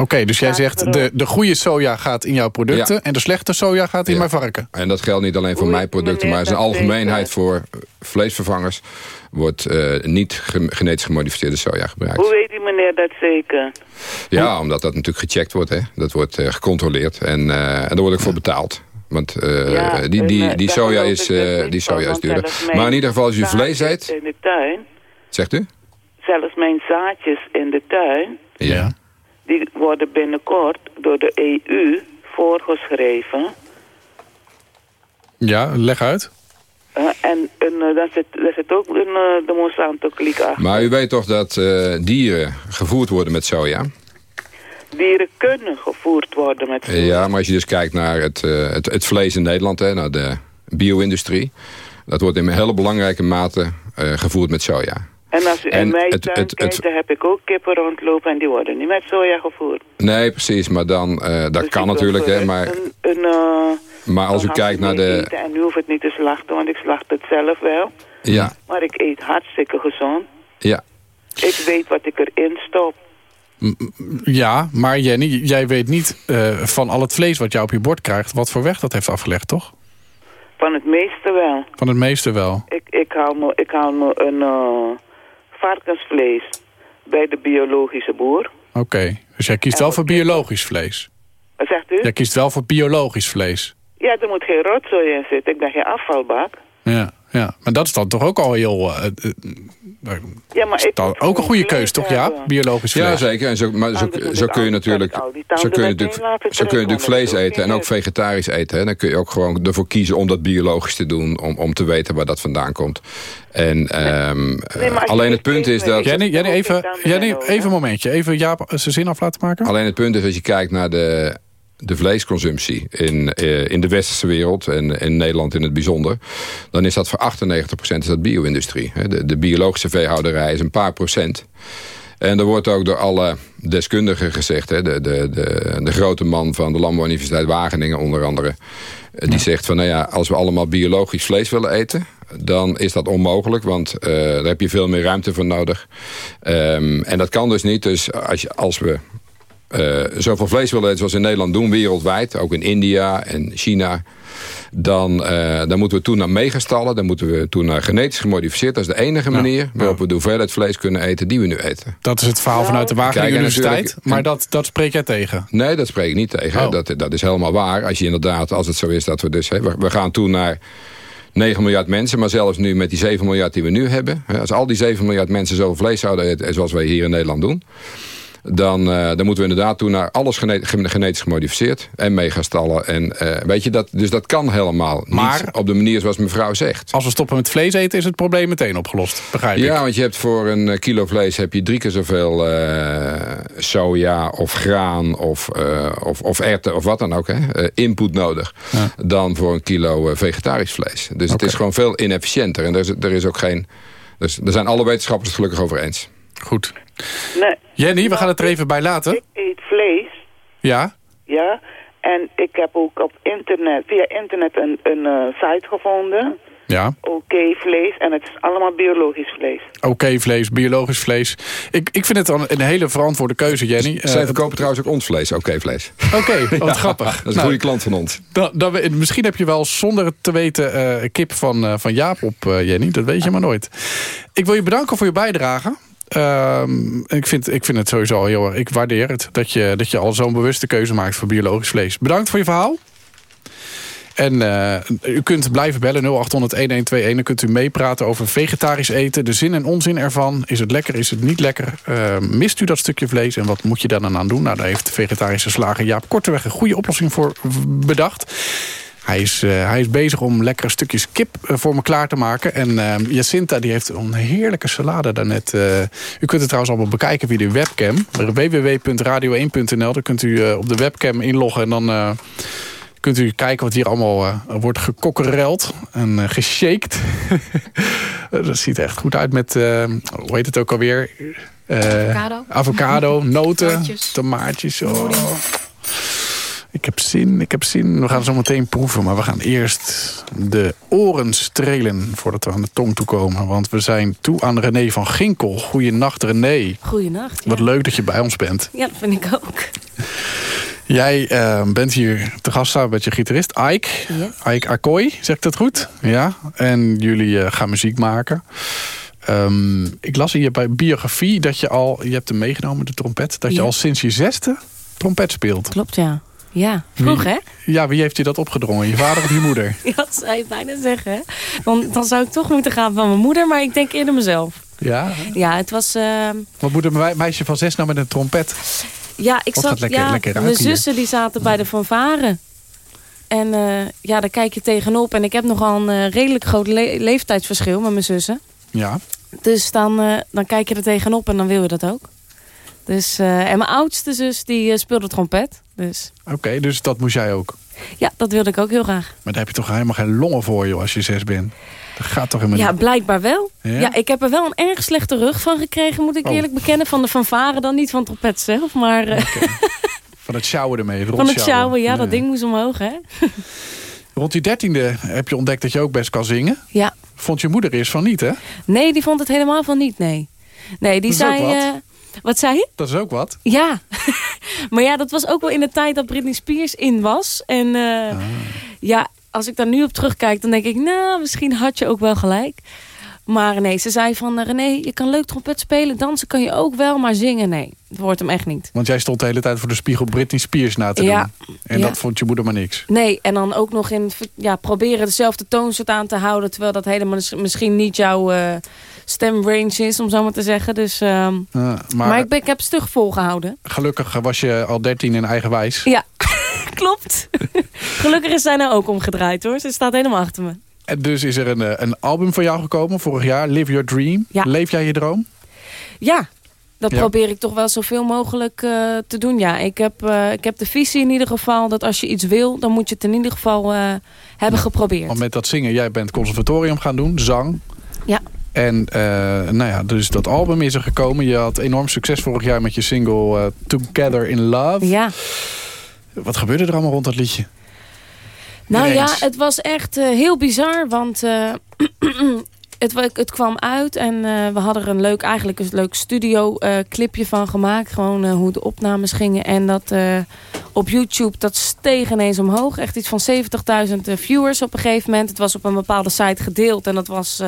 Oké, dus jij zegt de, de goede soja gaat in jouw producten... Ja. en de slechte soja gaat in Ja. mijn varken. En dat geldt niet alleen voor mijn producten, maar zijn dat algemeenheid voor vleesvervangers wordt eh, niet ge- genetisch gemodificeerde soja gebruikt. Hoe weet die meneer dat zeker? Ja, omdat dat natuurlijk gecheckt wordt. Hè. Dat wordt eh, gecontroleerd en, eh, en daar wordt ook voor betaald. Want eh, Ja, die, die, die soja is, ik die soja is duurder. Maar in ieder geval als u vlees zaadjes eet, in de tuin, zegt u? zelfs mijn zaadjes in de tuin... Ja. Die worden binnenkort door de EU voorgeschreven. Ja, leg uit. Eh, en en eh, daar, zit, daar zit ook een, eh, de Monsanto-kliek achter. Maar u weet toch dat dieren gevoerd worden met soja? Dieren kunnen gevoerd worden met Eh, Ja, maar als je dus kijkt naar het, het, het vlees in Nederland, hè, naar de bio-industrie... dat wordt in een hele belangrijke mate gevoerd met soja. En als u En in mijn het- tuin het- kijkt, het- dan heb ik ook kippen rondlopen... en die worden niet met soja gevoerd. Nee, precies, maar dan, eh, dat Dus kan natuurlijk, hè, maar, Een, een, eh, maar als u kijkt naar de... eten En nu hoeft het niet te slachten, want ik slacht het zelf wel. Ja, Maar ik eet hartstikke gezond. ja. Ik weet wat ik erin stop. Ja, maar Jenny, jij weet niet eh, van al het vlees wat jij op je bord krijgt... wat voor weg dat heeft afgelegd, toch? Van het meeste wel. Van het meeste wel. Ik, ik haal me, ik haal me een eh, varkensvlees bij de biologische boer. Oké, dus jij kiest En wel voor biologisch vlees. Wat zegt u? Jij kiest wel voor biologisch vlees. Ja, er moet geen rotzooi in zitten. Ik ben geen afvalbak. Ja, ja. Maar dat is dan toch ook al heel... eh, eh, eh, Ja, maar ik ook een goede keus, toch? Ja, biologisch vlees. Ja, zeker. En zo, maar zo, kun je natuurlijk, zo kun je natuurlijk, zo kun je natuurlijk vlees eten en ook vegetarisch eten. Hè. Dan kun je ook gewoon ervoor kiezen om dat biologisch te doen. Om, om te weten waar dat vandaan komt. En ehm, Nee, alleen het punt is dat... je- Jenny, even, Jenny, even een momentje. Even Jaap zijn zin af laten maken. Alleen het punt is, als je kijkt naar de, de vleesconsumptie in, eh, in de westerse wereld... en in Nederland in het bijzonder... dan is dat voor 98% is dat bio-industrie. De, de biologische veehouderij is een paar procent. En er wordt ook door alle deskundigen gezegd... Hè, de, de, de, de grote man van de Landbouwuniversiteit Wageningen onder andere... eh, die zegt van, nou ja, als we allemaal biologisch vlees willen eten... dan is dat onmogelijk, want eh, daar heb je veel meer ruimte voor nodig. Ehm, en dat kan dus niet. Dus als, je, als we eh, zoveel vlees willen eten zoals we in Nederland doen, wereldwijd... ook in India en China... Dan, eh, dan moeten we toen naar megastallen. Dan moeten we toen naar genetisch gemodificeerd. Dat is de enige manier waarop we de hoeveelheid vlees kunnen eten die we nu eten. Dat is het verhaal vanuit de Wageningen Universiteit. Maar dat, dat spreek jij tegen. Nee, dat spreek ik niet tegen. Oh. Dat, dat is helemaal waar. Als je inderdaad, als het zo is dat we dus... Hè, we, we gaan toe naar 9 miljard mensen. Maar zelfs nu met die 7 miljard die we nu hebben. Hè, als al die 7 miljard mensen zoveel vlees zouden eten... zoals wij hier in Nederland doen... Dan, eh, dan moeten we inderdaad toe naar alles gene- gene- genetisch gemodificeerd. En megastallen. En, eh, weet je, dat, dus dat kan helemaal Maar- niet op de manier zoals mevrouw zegt. Als we stoppen met vlees eten is het probleem meteen opgelost. Begrijp ik. Ja, want je hebt voor een eh, kilo vlees heb je drie keer zoveel soja of graan of, of, of erwten of wat dan ook. Hè, input nodig dan voor een kilo vegetarisch vlees. Dus het is gewoon veel inefficiënter. En er is, er is ook geen... Dus er zijn alle wetenschappers het gelukkig over eens. Goed. Nee, Jenny, we gaan het er even bij laten. ik eet vlees, Ja? ja. En ik heb ook op internet, via internet een, een eh, site gevonden. Ja. Oké vlees. En het is allemaal biologisch vlees. Oké vlees, biologisch vlees. Ik, ik vind het dan een hele verantwoorde keuze, Jenny. Eh, Zij verkopen trouwens ook ons vlees, oké vlees. Oké, <laughs> wat grappig. Dat is een Nou, goede klant van ons. dan, dan, we- misschien heb je wel zonder het te weten eh, kip van, eh, van Jaap op, eh, Jenny. Dat weet je maar nooit. Ik wil je bedanken voor je bijdrage. Ehm, ik, vind, ik vind het sowieso al heel erg... Ik waardeer het dat je, dat je al zo'n bewuste keuze maakt voor biologisch vlees. Bedankt voor je verhaal. En eh, u kunt blijven bellen 0800-1121. Dan kunt u meepraten over vegetarisch eten. De zin en onzin ervan. Is het lekker, is het niet lekker? Eh, mist u dat stukje vlees en wat moet je daar dan aan doen? Nou, daar heeft de vegetarische slager Jaap Korteweg een goede oplossing voor bedacht. Hij is, eh, hij is bezig om lekkere stukjes kip eh, voor me klaar te maken. En eh, Jacinta die heeft een heerlijke salade daarnet. eh u kunt het trouwens allemaal bekijken via de webcam. www.radio1.nl. Daar kunt u op de webcam inloggen en dan... kunt u kijken wat hier allemaal wordt gekokkereld en geshaked. <laughs> dat ziet er echt goed uit met, hoe heet het ook alweer? Avocado. Avocado, noten, Tomaatjes. tomaatjes. Oh. Ik heb zin, ik heb zin. We gaan zo meteen proeven, maar we gaan eerst de oren strelen voordat we aan de tong toe komen. Want we zijn toe aan René van Ginkel. Goeienacht René. Goeienacht. Ja. Wat leuk dat je bij ons bent. Ja, dat vind ik ook. Jij eh, bent hier te gast samen met je gitarist Ike. Yes. Ike Akkoy, zeg ik dat goed? Ja. En jullie eh, gaan muziek maken. Ehm, ik las in je bij biografie dat je al, je hebt hem meegenomen, de trompet, dat je Ja. al sinds je zesde trompet speelt. Klopt, ja. Ja, vroeg Wie- hè? Ja, wie heeft je dat opgedrongen? Je vader of je moeder? <laughs> Ja, dat zou je bijna zeggen. hè? Dan, dan zou ik toch moeten gaan van mijn moeder, maar ik denk eerder mezelf. Ja. Ja, het was... eh, Wat moet een mei- meisje van zes nou met een trompet? ja, ik zat... lekker- ja, lekker mijn zussen die zaten bij de fanfare. En eh, ja, daar kijk je tegenop. En ik heb nogal een eh, redelijk groot le- leeftijdsverschil met mijn zussen. Ja. Dus dan, eh, dan kijk je er tegenop en dan wil je dat ook. Dus, eh, en mijn oudste zus die eh, speelde trompet. Dus Oké, dus dat moest jij ook. ja, dat wilde ik ook heel graag. Maar daar heb je toch helemaal geen longen voor, joh, als je zes bent. Dat gaat toch helemaal Ja, niet? blijkbaar wel. Ja? Ja? ik heb er wel een erg slechte rug van gekregen, moet ik Oh. eerlijk bekennen. Van de fanfare dan niet van trompet zelf, maar eh, <laughs> Van het sjouwen ermee, van het sjouwen. Ja, dat ding moest omhoog, hè? <laughs> Rond die dertiende heb je ontdekt dat je ook best kan zingen. Ja. Vond je moeder eerst van niet, hè? Nee, die vond het helemaal van niet, nee. Nee, die Dat zei... wat. zei je? Dat is ook wat. Ja. <laughs> maar ja, dat was ook wel in de tijd dat Britney Spears in was. En eh, Ah. ja, als ik daar nu op terugkijk, dan denk ik... nou, misschien had je ook wel gelijk. Maar nee, ze zei van... eh, René, je kan leuk trompet spelen, dansen kan je ook wel, maar zingen, nee. Het wordt hem echt niet. Want jij stond de hele tijd voor de spiegel Britney Spears na te Ja. doen. En Ja. dat vond je moeder maar niks. Nee, en dan ook nog in ja, proberen dezelfde toonsoort aan te houden... terwijl dat helemaal mis- misschien niet jouw eh, stemrange is, om zo maar te zeggen. Dus, ehm, Uh, maar maar ik, ben, ik heb stug volgehouden. gelukkig was je al dertien en eigenwijs. Ja, <laughs> klopt. Gelukkig is zij nou ook omgedraaid hoor. Ze staat helemaal achter me. En dus is er een, eh, een album van jou gekomen vorig jaar, Live Your Dream. Ja. Leef jij je droom? Ja, dat Ja. probeer ik toch wel zoveel mogelijk eh, te doen. Ja, ik heb, eh, ik heb de visie in ieder geval dat als je iets wil... dan moet je het in ieder geval hebben geprobeerd. Want met dat zingen, jij bent conservatorium gaan doen, zang. Ja. En uh, nou ja, dus dat album is er gekomen. Je had enorm succes vorig jaar met je single uh, Together in Love. Ja. Wat gebeurde er allemaal rond dat liedje? Nou Ineens. ja, het was echt uh, heel bizar, want <clears throat> het, het, kwam uit en we hadden er een leuk, eigenlijk een leuk studio clipje van gemaakt. Gewoon hoe de opnames gingen en dat op YouTube, dat steeg ineens omhoog. Echt iets van 70.000 viewers op een gegeven moment. Het was op een bepaalde site gedeeld en dat was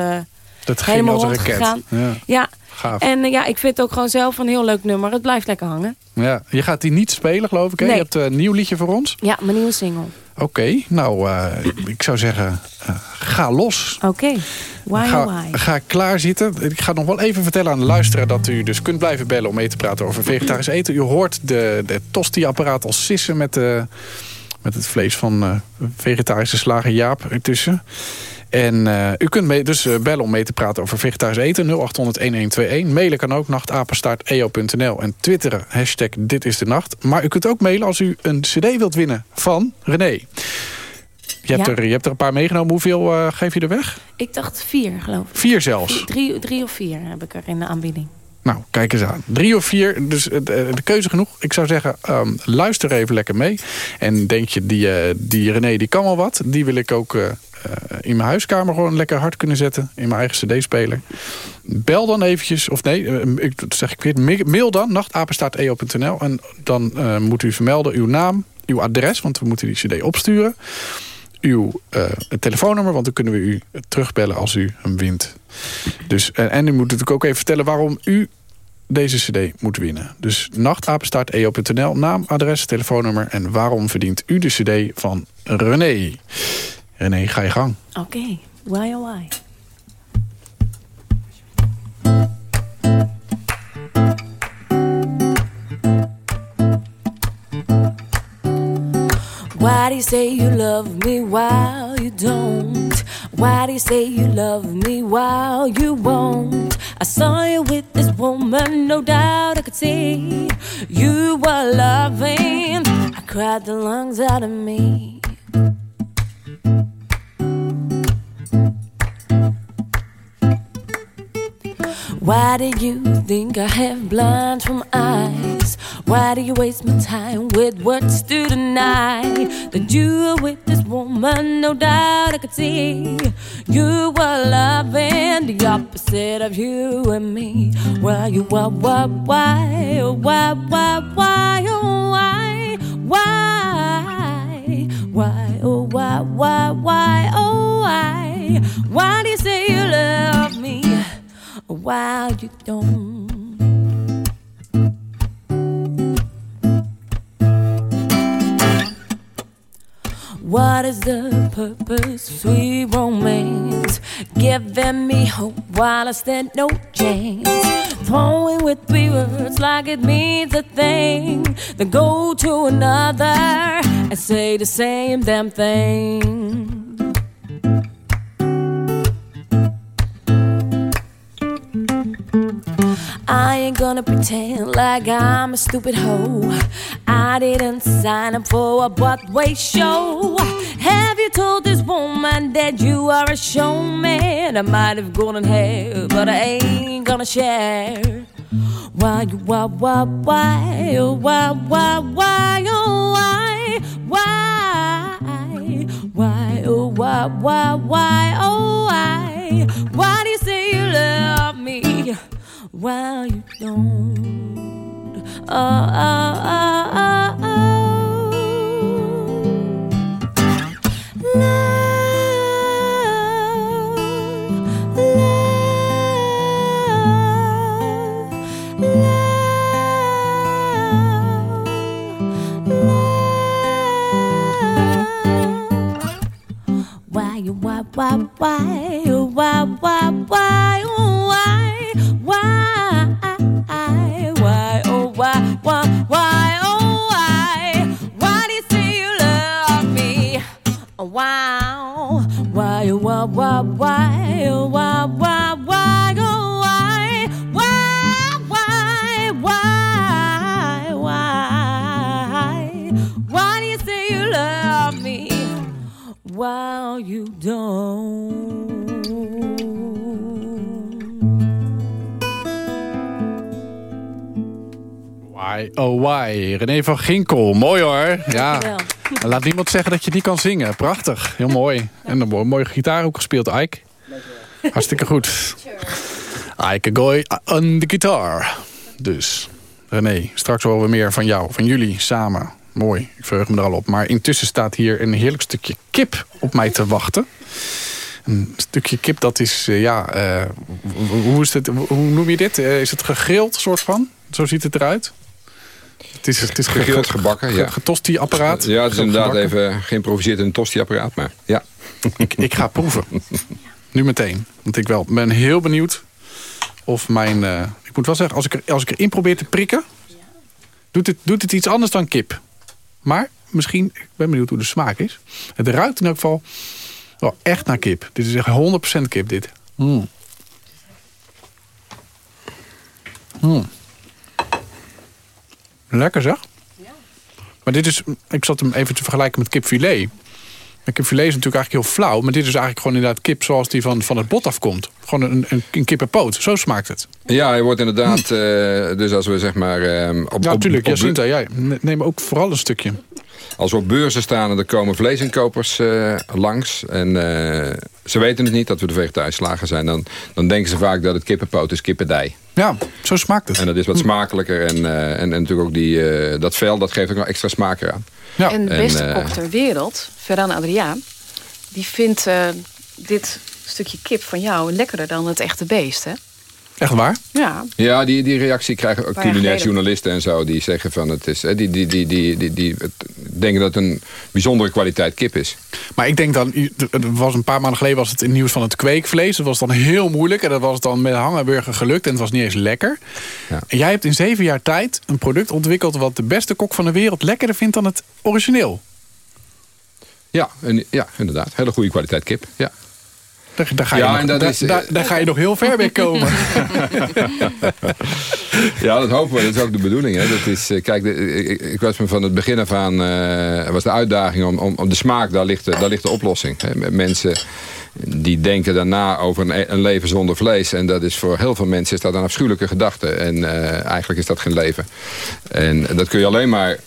dat ging helemaal als een. Ja. ja. Gaaf. En uh, ja, ik vind het ook gewoon zelf een heel leuk nummer. Het blijft lekker hangen. Ja, je gaat die niet spelen, geloof ik. Hè? Nee. Je hebt een nieuw liedje voor ons. Ja, mijn nieuwe single. Oké, okay, nou, uh, ik zou zeggen, uh, ga los. Oké, okay. why ga, oh why? Ga klaar zitten. Ik ga nog wel even vertellen aan de luisteraar... dat u dus kunt blijven bellen om mee te praten over vegetarisch eten. U hoort de, de tosti-apparaat al sissen met, de, met het vlees van vegetarische slager Jaap ertussen. En uh, u kunt mee, dus uh, bellen om mee te praten over vegetarisch eten. 0800-1121. Mailen kan ook nachtapenstaart.eo.nl. En twitteren, hashtag dit is de nacht. Maar u kunt ook mailen als u een cd wilt winnen van René. Je hebt, Ja. er, je hebt er een paar meegenomen. Hoeveel uh, geef je er weg? Ik dacht vier, geloof ik. Vier zelfs. Vier- drie, drie of vier heb ik er in de aanbieding. Nou, kijk eens aan. Drie of vier, dus eh, de, de keuze genoeg. Ik zou zeggen, ehm, luister even lekker mee. En denk je, die, eh, die René, die kan wel wat. Die wil ik ook eh, eh, in mijn huiskamer gewoon lekker hard kunnen zetten. In mijn eigen cd-speler. Bel dan eventjes, of nee, eh, ik, zeg ik weer. ma- Mail dan, nachtapenstaarteo.nl. En dan eh, moet u vermelden uw naam, uw adres. Want we moeten die cd opsturen. Uw eh, telefoonnummer, want dan kunnen we u terugbellen als u hem wint. Dus, en, en u moet natuurlijk ook even vertellen waarom u deze cd moet winnen. Dus nachtapenstaarteo.nl, naam, adres, telefoonnummer... en waarom verdient u de cd van René? Ga je gang. Oké, why oh why? Why do you say you love me while you don't? Why do you say you love me while you won't? I saw you with this woman, no doubt I could see you were loving. I cried the lungs out of me. Why do you think I have blind from eyes? Why do you waste my time with words to deny that you were with this woman? No doubt I could see you were loving the opposite of you and me. Why you why why why why why why oh why why why oh why why why oh why why do you say you love me? While you don't. What is the purpose sweet romance? Giving me hope while I stand no chance. Throwing with three words like it means a thing. Then go to another and say the same damn thing. I ain't gonna pretend like I'm a stupid hoe. I didn't sign up for a Broadway show. Have you told this woman that you are a showman? I might have golden hair, but I ain't gonna share. Why why why why why why why oh why why why oh why why why oh why why do you say you love me while you don't oh oh oh oh oh Why you why why why oh, why why oh, why Wow why oh, why why why oh, why why why oh why why why why why why do you say you love me? while you don't. Why, oh why. René van Ginkel, mooi hoor. Ja. Laat niemand zeggen dat je die kan zingen. Prachtig, heel mooi. En een mooie, mooie gitaar ook gespeeld, Ike. Hartstikke goed. Ike Goy on the guitar. Dus, René, straks horen we meer van jou, van jullie samen. Mooi, ik verheug me er al op. Maar intussen staat hier een heerlijk stukje kip op mij te wachten. Een stukje kip dat is, eh, ja, eh, hoe, is het, hoe noem je dit? Eh, is het gegrild, soort van? Zo ziet het eruit. Het is, het is gebakken, ja. Getosti-apparaat. Ja, het is inderdaad Gebakken. even geïmproviseerd in een tosti-apparaat, maar ja. Ik, ik ga proeven. Nu meteen. Want ik wel, ben heel benieuwd of mijn... eh, ik moet wel zeggen, als ik, er, als ik erin probeer te prikken... Doet het, doet het iets anders dan kip. Maar misschien, ik ben benieuwd hoe de smaak is. Het ruikt in elk geval wel echt naar kip. Dit is echt 100% kip, dit. Mm. Mm. Lekker zeg. Maar dit is, ik zat hem even te vergelijken met kipfilet. En kipfilet is natuurlijk eigenlijk heel flauw. Maar dit is eigenlijk gewoon inderdaad kip zoals die van, van het bot afkomt. Gewoon een, een, een kippenpoot. Zo smaakt het. Ja, hij wordt inderdaad, eh, dus als we zeg maar... eh, op, Ja, op- natuurlijk. Jacinta, jij. Ne- Neem ook vooral een stukje. Als we op beurzen staan en er komen vleesinkopers eh, langs... en eh, ze weten het niet dat we de vegetarische slager zijn... Dan, dan denken ze vaak dat het kippenpoot is kippendij. Ja, zo smaakt het. En dat is wat smakelijker. En, eh, en, en natuurlijk ook die, eh, dat vel, dat geeft ook nog extra smaak eraan. Ja. En de beste kok ter wereld, Ferran Adriaan... die vindt eh, dit stukje kip van jou lekkerder dan het echte beest, hè? Echt waar? Ja, Ja, die, die reactie krijgen culinair journalisten en zo. Die zeggen van het is. Die, die, die, die, die, die het- denken dat het een bijzondere kwaliteit kip is. Maar ik denk dan, er was een paar maanden geleden was het in het nieuws van het kweekvlees. Dat was dan heel moeilijk en dat was dan met hangenburger gelukt en het was niet eens lekker. Ja. En jij hebt in zeven jaar tijd een product ontwikkeld wat de beste kok van de wereld lekkerder vindt dan het origineel. Ja, en, ja inderdaad. Hele goede kwaliteit kip. Ja. Daar, daar, ga, je Ja, nog, daar, is, eh, daar, daar ga je nog heel ver mee komen. <laughs> ja, dat hopen we. Dat is ook de bedoeling. Hè. Dat is, eh, kijk, de- ik, ik was me van het begin af aan... eh, was de uitdaging om, om, om de smaak, daar ligt de, daar ligt de oplossing. Hè. Mensen die denken daarna over een, een leven zonder vlees. En dat is voor heel veel mensen is dat een afschuwelijke gedachte. En eigenlijk is dat geen leven. En dat kun je alleen maar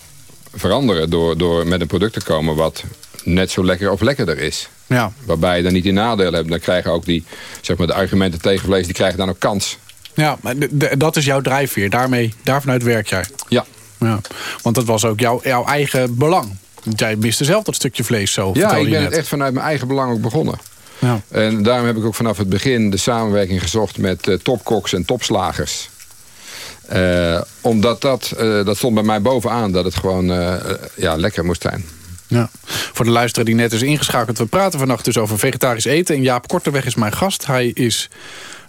veranderen door, door met een product te komen... wat net zo lekker of lekkerder is. Ja. Waarbij je dan niet die nadelen hebt. Dan krijgen ook die, zeg maar, de argumenten tegen vlees... die krijgen dan ook kans. Ja, maar dat is jouw drijfveer. Daarmee, daarvanuit werk jij. Ja, Ja. Want dat was ook jouw, jouw eigen belang. Jij miste zelf dat stukje vlees zo. Ja, ik ben net. echt vanuit mijn eigen belang ook begonnen. Ja. En daarom heb ik ook vanaf het begin de samenwerking gezocht met eh, topkoks en topslagers. Eh, omdat dat, eh, dat stond bij mij bovenaan, dat het gewoon ja, lekker moest zijn. Ja. Voor de luisteraar die net is ingeschakeld. We praten vannacht dus over vegetarisch eten. En Jaap Korteweg is mijn gast. Hij is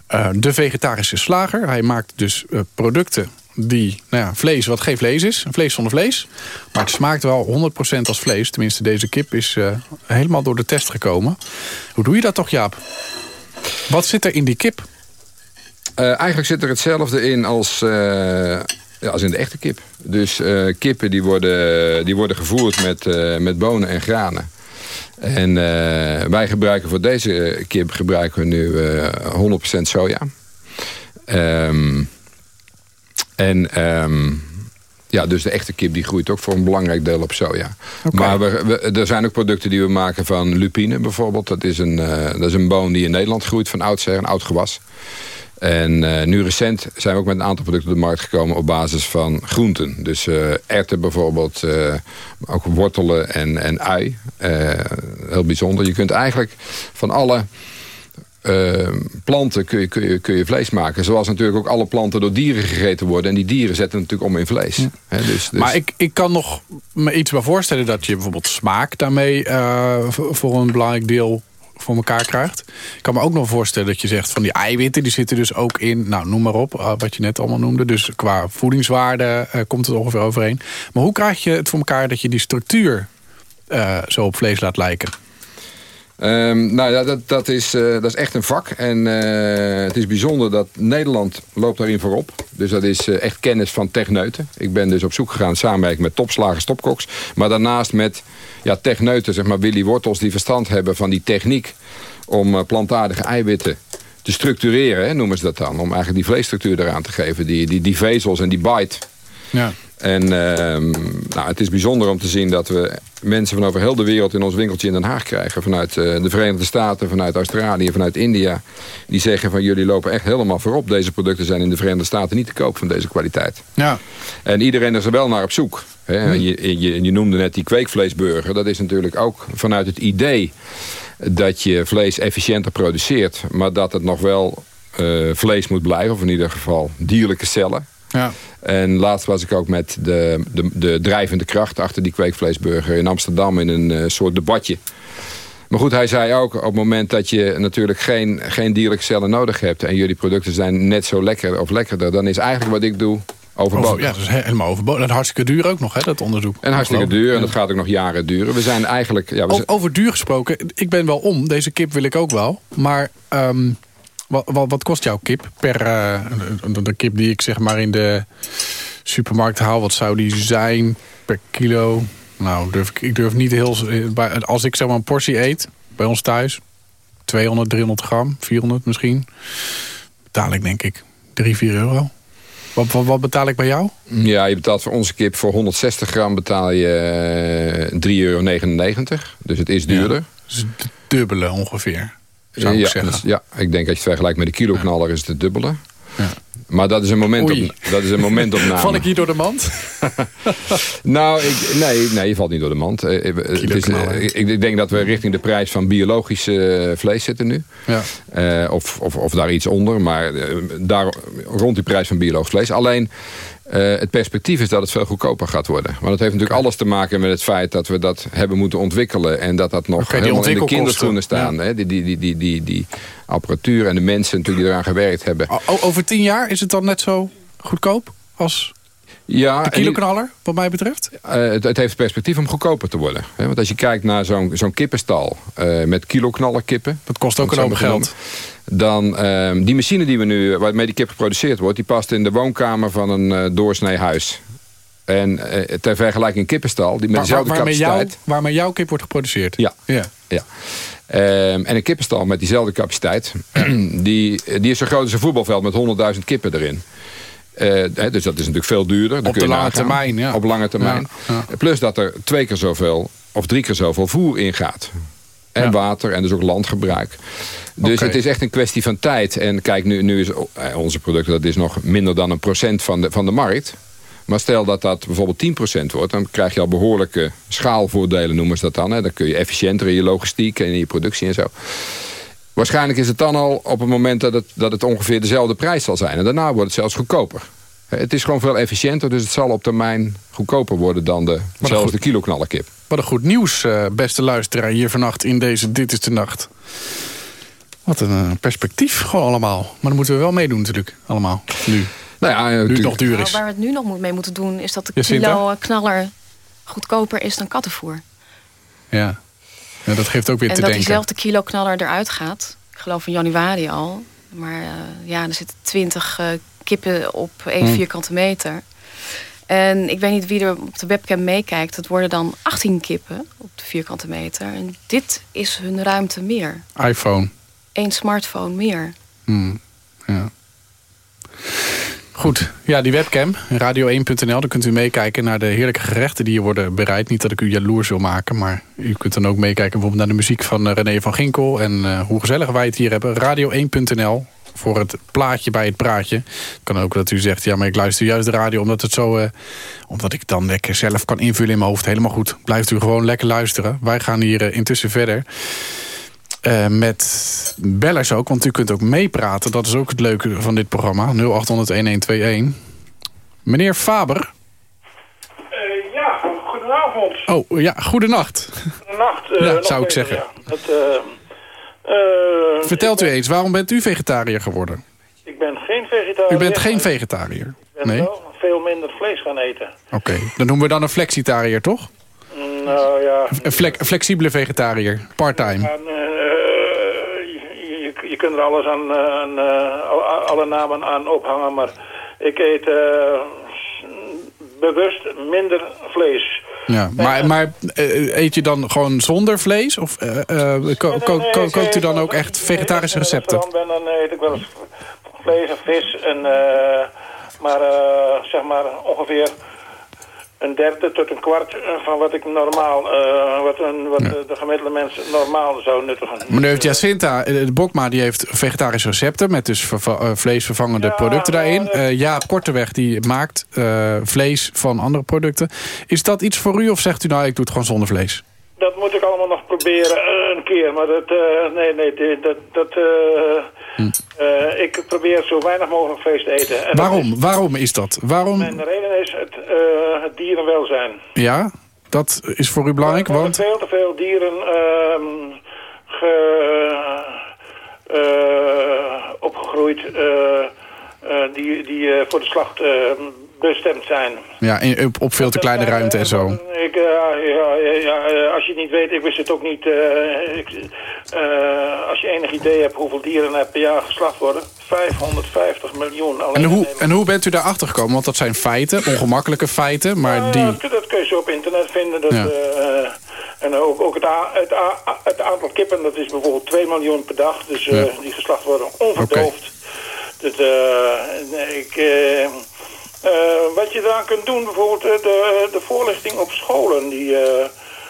eh, de vegetarische slager. Hij maakt dus eh, producten die, nou ja, vlees wat geen vlees is. Vlees zonder vlees. Maar het smaakt wel 100% als vlees. Tenminste, deze kip is eh, helemaal door de test gekomen. Hoe doe je dat toch, Jaap? Wat zit er in die kip? Eigenlijk zit er hetzelfde in als, ja, als in de echte kip. Dus eh, kippen die worden, die worden gevoerd met, eh, met bonen en granen. En eh, wij gebruiken voor deze kip gebruiken we nu eh 100% soja. Ehm, en ehm, ja, dus de echte kip die groeit ook voor een belangrijk deel op soja. Maar we, we- er zijn ook producten die we maken van lupine bijvoorbeeld. Dat is, een, dat is een boon die in Nederland groeit van oudsher, een oud gewas. En eh, nu recent zijn we ook met een aantal producten op de markt gekomen op basis van groenten. Dus erwten bijvoorbeeld, maar ook wortelen en, en ui. Heel bijzonder. Je kunt eigenlijk van alle planten kun je, kun, je, kun je vlees maken. Zoals natuurlijk ook alle planten door dieren gegeten worden. En die dieren zetten natuurlijk om in vlees. Dus, dus- Maar ik, ik kan nog me iets bij voorstellen dat je bijvoorbeeld smaak daarmee voor een belangrijk deel voor elkaar krijgt. Ik kan me ook nog voorstellen dat je zegt van die eiwitten die zitten dus ook in, nou noem maar op, eh, wat je net allemaal noemde. Dus qua voedingswaarde eh, komt het ongeveer overeen. Maar hoe krijg je het voor elkaar dat je die structuur eh, zo op vlees laat lijken? Ehm, nou ja, dat, dat, is, eh, dat is echt een vak. En eh, het is bijzonder dat Nederland loopt daarin voorop. Dus dat is eh, echt kennis van techneuten. Ik ben dus op zoek gegaan samenwerken met topslagers, topkoks. Maar daarnaast met ja, techneuten, zeg maar Willy Wortels... die verstand hebben van die techniek om plantaardige eiwitten te structureren, hè, noemen ze dat dan. Om eigenlijk die vleesstructuur eraan te geven. Die, die, die vezels en die bite. Ja. En ehm, nou, het is bijzonder om te zien dat we mensen van over heel de wereld in ons winkeltje in Den Haag krijgen. Vanuit eh, de Verenigde Staten, vanuit Australië, vanuit India. Die zeggen van jullie lopen echt helemaal voorop. Deze producten zijn in de Verenigde Staten niet te koop van deze kwaliteit. Ja. En iedereen is er wel naar op zoek. Hè? Hm. En Je, je, je noemde net die kweekvleesburger. Dat is natuurlijk ook vanuit het idee dat je vlees efficiënter produceert. Maar dat het nog wel eh, vlees moet blijven. Of in ieder geval dierlijke cellen. Ja. En laatst was ik ook met de, de, de drijvende kracht achter die kweekvleesburger in Amsterdam in een eh, soort debatje. Maar goed, hij zei ook op het moment dat je natuurlijk geen, geen dierlijke cellen nodig hebt... en jullie producten zijn net zo lekker of lekkerder... dan is eigenlijk wat ik doe overbodig. Over, ja, dat is he- helemaal overbodig. En hartstikke duur ook nog, hè, dat onderzoek. En hartstikke duur en dat gaat ook nog jaren duren. We zijn eigenlijk... Ja, we zijn- over duur gesproken, ik ben wel om. Deze kip wil ik ook wel. Maar ehm, wat, wat, wat kost jouw kip per... eh, de, de kip die ik zeg maar in de supermarkt haal, wat zou die zijn per kilo? Nou, durf ik, ik durf niet heel... bij- Als ik zeg maar een portie eet, bij ons thuis... 200, 300 gram, 400 misschien... betaal ik denk ik 3, 4 euro. Wat, wat, wat betaal ik bij jou? ja, je betaalt voor onze kip voor 160 gram betaal je eh, 3,99 euro. Dus het is duurder. Dus het dubbele ongeveer, zou ik ja, zeggen. dus- ja, ik denk als je het vergelijkt met de kiloknaller is het het dubbele. Ja. Maar dat is een moment Oei. op, dat is een momentopname. <laughs> Val ik hier door de mand? <laughs> Nou, ik, nee, nee, je valt niet door de mand. Eh, eh, het is, eh, ik, ik denk dat we richting de prijs van biologisch vlees zitten nu. Ja. Of, of, of daar iets onder. Maar daar, rond die prijs van biologisch vlees. Alleen eh, het perspectief is dat het veel goedkoper gaat worden. Want het heeft natuurlijk alles te maken met het feit dat we dat hebben moeten ontwikkelen. En dat dat nog die helemaal in de kinderschoenen staan. Hè? Die, die, die, die, die, die apparatuur en de mensen natuurlijk die eraan gewerkt hebben. O- over tien jaar is het dan net zo goedkoop als Ja, de kiloknaller, wat mij betreft? Eh, het, het heeft perspectief om goedkoper te worden. Hè? Want als je kijkt naar zo'n zo'n kippenstal eh, met kiloknallerkippen... Dat kost ook een hoop geld. Dan, ehm, die machine die we nu, waarmee die kip geproduceerd wordt... die past in de woonkamer van een eh, doorsnee huis. En eh, ter vergelijking een kippenstal, die met Waar- dezelfde waarmee, capaciteit... jouw, waarmee jouw kip wordt geproduceerd? Ja. ja. Ja. Ehm, en een kippenstal met diezelfde capaciteit... <clears throat> die, die is zo groot als een voetbalveld met 100.000 kippen erin. Eh, dus dat is natuurlijk veel duurder. Dan Op de lange nagaan. termijn, ja. Op lange termijn. Ja, Plus dat er twee keer zoveel of drie keer zoveel voer ingaat. En Ja. water en dus ook landgebruik. Dus het is echt een kwestie van tijd. En kijk, nu, nu is eh, onze producten, dat is nog minder dan een procent van de, van de markt. Maar stel dat dat bijvoorbeeld 10% wordt... dan krijg je al behoorlijke schaalvoordelen, noemen ze dat dan. Hè. Dan kun je efficiënter in je logistiek en in je productie en zo. Waarschijnlijk is het dan al op het moment dat het, dat het ongeveer dezelfde prijs zal zijn. En daarna wordt het zelfs goedkoper. Het is gewoon veel efficiënter, dus het zal op termijn goedkoper worden dan de, zelfs de kiloknallerkip. Wat een goed nieuws, eh, beste luisteraar, hier vannacht in deze Dit is de Nacht. Wat een eh, perspectief, gewoon allemaal. Maar dan moeten we wel meedoen natuurlijk, allemaal, nu. Nou ja, Nu het natuurlijk- nog duur Nou, is. waar we het nu nog moet- mee moeten doen... is dat de kilo eh, knaller goedkoper is dan kattenvoer. Ja. ja, dat geeft ook weer En te dat denken. diezelfde kilo knaller eruit gaat. Ik geloof in januari al. Maar eh, ja, er zitten 20 eh, kippen op één Hmm. vierkante meter. En ik weet niet wie er op de webcam meekijkt. Het worden dan 18 kippen op de vierkante meter. En dit is hun ruimte meer. iPhone. Eén smartphone meer. Hmm, ja. Goed, ja, die webcam, radio1.nl, daar kunt u meekijken naar de heerlijke gerechten die hier worden bereid. Niet dat ik u jaloers wil maken, maar u kunt dan ook meekijken bijvoorbeeld naar de muziek van eh, René van Ginkel. En eh, hoe gezellig wij het hier hebben. Radio1.nl voor het plaatje bij het praatje. Kan ook dat u zegt, ja, maar ik luister juist de radio omdat het zo... eh, omdat ik dan lekker zelf kan invullen in mijn hoofd. Helemaal goed. Blijft u gewoon lekker luisteren. Wij gaan hier eh, intussen verder. Eh, met bellers ook, want u kunt ook meepraten. Dat is ook het leuke van dit programma. 0800-1121. Meneer Faber. Ja, goedenavond. Oh, ja, goedenacht. Nacht. Ja, zou ik zeggen. ja. Het, eh, Vertelt u eens, waarom bent u vegetariër geworden? Ik ben geen vegetariër. U bent geen vegetariër? Ik ben Nee? wel veel minder vlees gaan eten. Oké, dan noemen we dan een flexitariër, toch? Nou ja... Een flex- flexibele vegetariër, part-time. eh, je, kunt er alles aan, eh, aan al- alle namen aan ophangen, maar ik eet bewust minder vlees. Ja, maar, maar eh, eet je dan gewoon zonder vlees? Of eh, eh, ko- ko- Nee, ko- ik kookt u dan ook echt vegetarische recepten? ben, dan eet ik wel eens vlees en vis en... eh, Maar eh, zeg maar ongeveer een derde tot een kwart eh, van wat ik normaal, eh, wat, een, wat de, de gemiddelde mensen normaal zou nuttigen. Meneer Jacinta, eh, de Bokma die heeft vegetarische recepten... met dus verva- vleesvervangende producten daarin. Jaap Korteweg die maakt vlees van andere producten. Is dat iets voor u of zegt u nou, ik doe het gewoon zonder vlees? Dat moet ik allemaal nog proberen een keer, maar dat, nee, nee, dat, dat, eh, ik probeer zo weinig mogelijk vlees te eten. En dat Waarom? Waarom is dat? Waarom? Mijn reden is het, eh, het dierenwelzijn. Ja, dat is voor u belangrijk, Er want... veel te veel dieren ehm, ge, eh, opgegroeid die, die voor de slacht eh, bestemd zijn. Ja, in- op, op veel te kleine ruimte en zo. Ik, eh, ja, ja, ja, eh, als je het niet weet, ik wist het ook niet. eh, ik, eh, als je enig idee hebt hoeveel dieren er per jaar geslacht worden. 550 miljoen. Alleen En hoe, en hoe bent u daarachter gekomen? Want dat zijn feiten, ongemakkelijke feiten, maar Nou, die... dat, dat kun je zo op internet vinden. Dat, Ja. eh, en ook, ook het, a- het, aantal kippen, dat is bijvoorbeeld 2 miljoen per dag. Dus eh, die geslacht worden onverdoofd. Eh, nee, ik, eh, eh, wat je daaraan kunt doen, bijvoorbeeld eh, de, de voorlichting op scholen. Die, eh,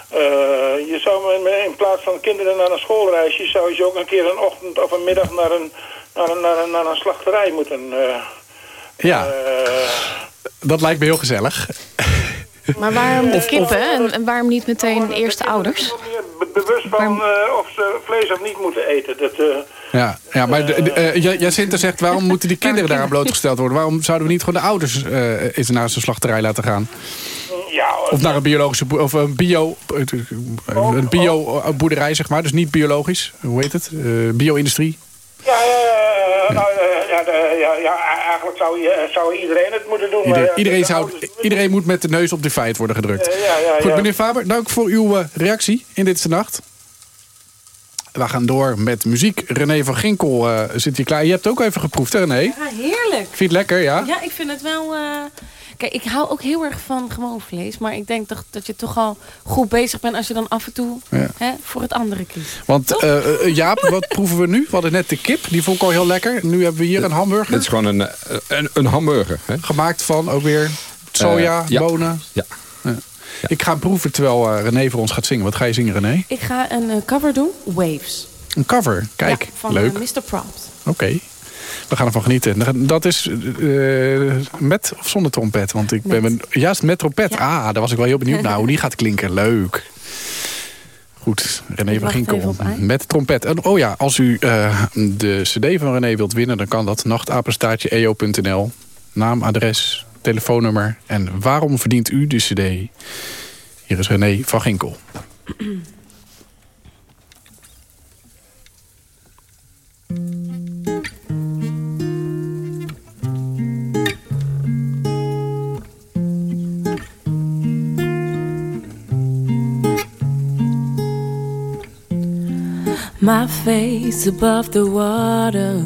eh, je zou in plaats van kinderen naar een schoolreisje... zou je ze ook een keer een ochtend of een middag naar een, naar een, naar een, naar een slachterij moeten... eh, Ja, eh, dat lijkt me heel gezellig. Maar waarom de kippen en, en waarom niet meteen eerst de ouders? be- bewust van eh, of ze vlees of niet moeten eten. Dat, eh, Ja, ja maar de, de, eh, Ja- Jacinta zegt, waarom <laughs> moeten die kinderen daaraan blootgesteld worden? Waarom zouden we niet gewoon de ouders eh, eens naar zo'n slachterij laten gaan? ja, Of naar een biologische of een bio, een bio eh, boerderij, zeg maar. Dus niet biologisch. Hoe heet het? Eh, Bio-industrie. ja, eh, nou, eh, ja, de- ja, ja, eigenlijk zou, je, zou iedereen het moeten doen. maar Iedereen, ja, de zou, iedereen moet met de neus op de feit worden gedrukt. Eh, ja, ja, Goed, ja. meneer Faber, dank voor uw eh, reactie in Dit is de Nacht. We gaan door met muziek. René van Ginkel eh, zit hier klaar. Je hebt ook even geproefd, hè René? Ja, heerlijk. Vind je het lekker, ja? Ja, ik vind het wel... eh, Kijk, ik hou ook heel erg van gewoon vlees. Maar ik denk toch dat je toch al goed bezig bent als je dan af en toe Ja. hè, voor het andere kiest. Want eh, eh, Jaap, wat <laughs> proeven we nu? We hadden net de kip, die vond ik al heel lekker. Nu hebben we hier een hamburger. Dit is gewoon een, een, een hamburger. Hè? Gemaakt van ook weer soja, Eh, ja. bonen. Ja. Ja. Ik ga proeven terwijl eh, René voor ons gaat zingen. Wat ga je zingen, René? Ik ga een eh, cover doen. Waves. Een cover. Kijk, Ja, van leuk. eh, Mr. Props. Oké. We gaan ervan genieten. Dat is eh, met of zonder trompet? Want ik ben ben- juist met trompet. Ah, daar was ik wel heel benieuwd naar hoe die gaat klinken. Leuk. Goed, René van Ginkel met trompet. En, oh ja, als u eh, de cd van René wilt winnen... dan kan dat nachtapenstaartje.eo.nl. Naam, adres, telefoonnummer. En waarom verdient u de cd? Hier is René van Ginkel. My face above the water.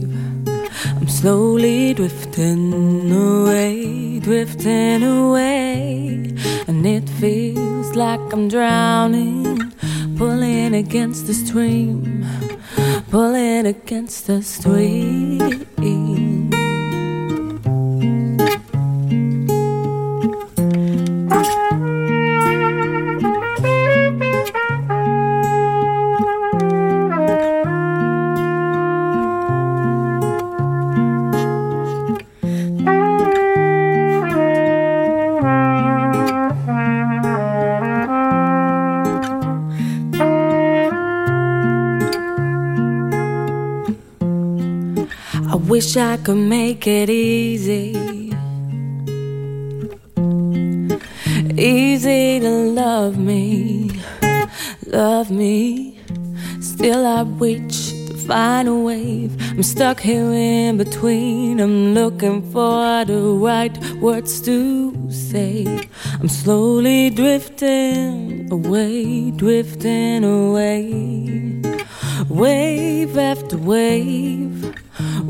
Slowly drifting away, drifting away, and it feels like I'm drowning, pulling against the stream, pulling against the stream. Wish I could make it easy. Easy to love me, love me. Still, I reach the find a wave. I'm stuck here in between. I'm looking for the right words to say. I'm slowly drifting away, drifting away. Wave after wave,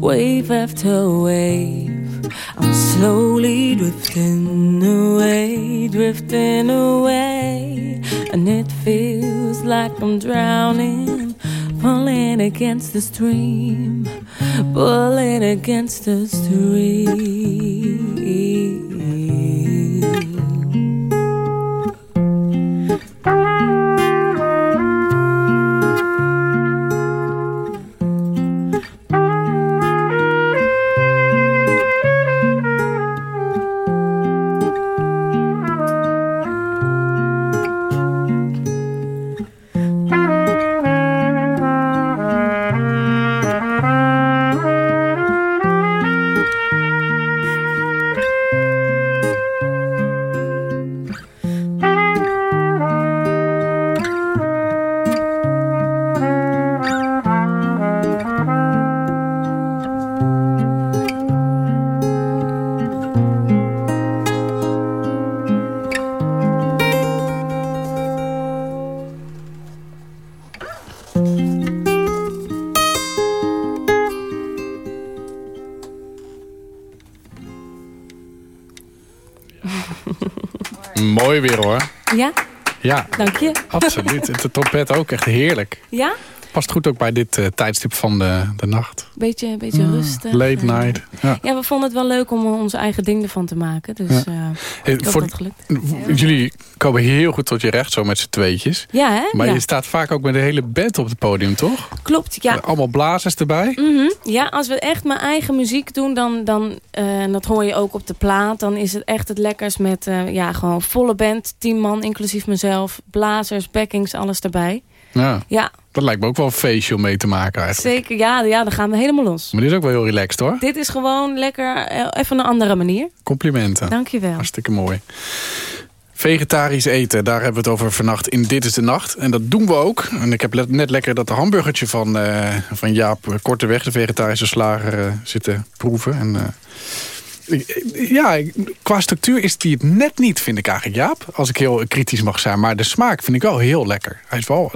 wave after wave. I'm slowly drifting away, drifting away. And it feels like I'm drowning, pulling against the stream, pulling against the stream. Mooi weer hoor. Ja, Ja, dank je. absoluut. De trompet ook echt heerlijk. Ja, Past goed ook bij dit eh, tijdstip van de, de nacht. beetje, beetje rustig. Late night. Ja. Ja, we vonden het wel leuk om onze eigen ding ervan te maken. Dus Ja. eh Hey, hoop voor- dat gelukt. Jullie komen heel goed tot je recht, zo met z'n tweetjes. Ja, hè? Maar ja. je staat vaak ook met de hele band op het podium, toch? Klopt, ja. Allemaal blazers erbij. Mhm. Ja, als we echt mijn eigen muziek doen, dan, dan eh, en dat hoor je ook op de plaat, dan is het echt het lekkers met eh, ja, gewoon volle band, tien man, inclusief mezelf, blazers, backings, alles erbij. Ja. Ja, Dat lijkt me ook wel een feestje om mee te maken eigenlijk. zeker. Ja, ja, dan gaan we helemaal los. Maar dit is ook wel heel relaxed hoor. Dit is gewoon lekker, eh, even een andere manier. Complimenten. Dankjewel. Hartstikke mooi. Vegetarisch eten, daar hebben we het over vannacht in Dit is de Nacht. En dat doen we ook. En ik heb net lekker dat hamburgertje van, eh, van Jaap Korteweg, de vegetarische slager, eh, zitten proeven. En, eh, ja, qua structuur is die het net niet, vind ik eigenlijk, Jaap. Als ik heel kritisch mag zijn. Maar de smaak vind ik wel heel lekker. Hij is wel,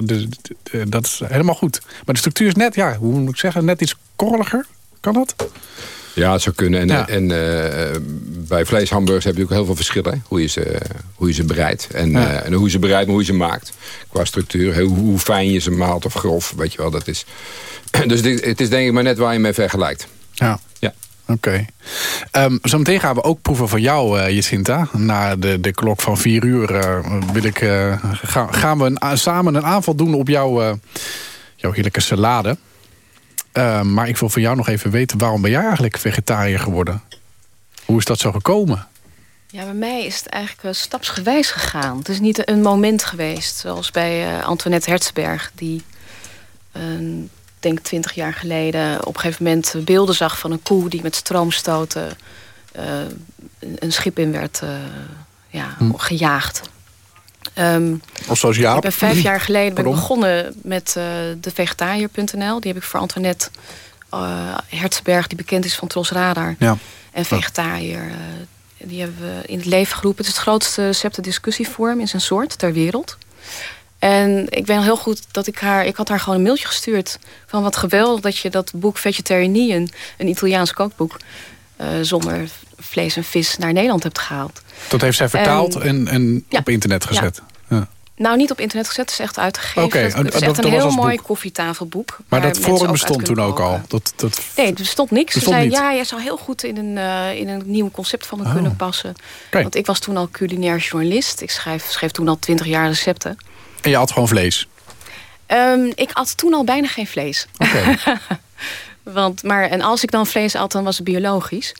dat is helemaal goed. Maar de structuur is net, ja, hoe moet ik zeggen, net iets korreliger. Kan dat? Ja, het zou kunnen. En, Ja. en eh, bij vleeshamburgers heb je ook heel veel verschillen. Hoe je ze, hoe je ze bereidt. En, Ja. eh, en hoe je ze bereidt, maar hoe je ze maakt. Qua structuur. Hoe, hoe fijn je ze maalt of grof. Weet je wel, dat is... <clears throat> Dus dit- het is denk ik maar net waar je mee vergelijkt. Ja. Ja. Oké. Ehm, zometeen gaan we ook proeven van jou, eh Jacinta. Na de, de klok van vier uur wil ik, eh, ga- gaan we een, samen een aanval doen op jouw, jouw heerlijke salade. Ehm, maar ik wil van jou nog even weten, waarom ben jij eigenlijk vegetariër geworden? Hoe is dat zo gekomen? Ja, bij mij is het eigenlijk eh, stapsgewijs gegaan. Het is niet een moment geweest, zoals bij eh, Antoinette Hertzberg... die, eh, denk twintig jaar geleden, op een gegeven moment beelden zag... van een koe die met stroomstoten eh, een- schip in werd eh, ja, Hm. gejaagd. Ehm, Of zoals Jaap? ik ben vijf jaar geleden ben begonnen met eh de vegetariër.nl. Die heb ik voor Antoinette eh Hertzberg, die bekend is van Tros Radar. Ja. En vegetariër. eh, die hebben we in het leven geroepen. Het is het grootste receptendiscussieforum in zijn soort ter wereld. En ik ben heel goed dat ik haar... Ik had haar gewoon een mailtje gestuurd. Van wat geweldig dat je dat boek Vegetarian, een Italiaans kookboek... eh, zonder vlees en vis naar Nederland hebt gehaald. Dat heeft zij vertaald en, en Ja. op internet gezet. Ja. Nou, niet op internet gezet, het is echt uitgegeven. Oké, het, is echt dat een heel mooi boek. koffietafelboek. Maar dat forum bestond toen ook al. Dat, dat, Nee, er stond niks. Ze Bestond zei, niet? ja, jij zou heel goed in een, eh, in een nieuw concept van me Oh. kunnen passen. Kijk. Want ik was toen al culinair journalist. Ik schreef, schreef toen al twintig jaar recepten. en je had gewoon vlees. Ehm, ik at toen al bijna geen vlees. Oké. <laughs> Want, maar, en als ik dan vlees at, dan was het biologisch.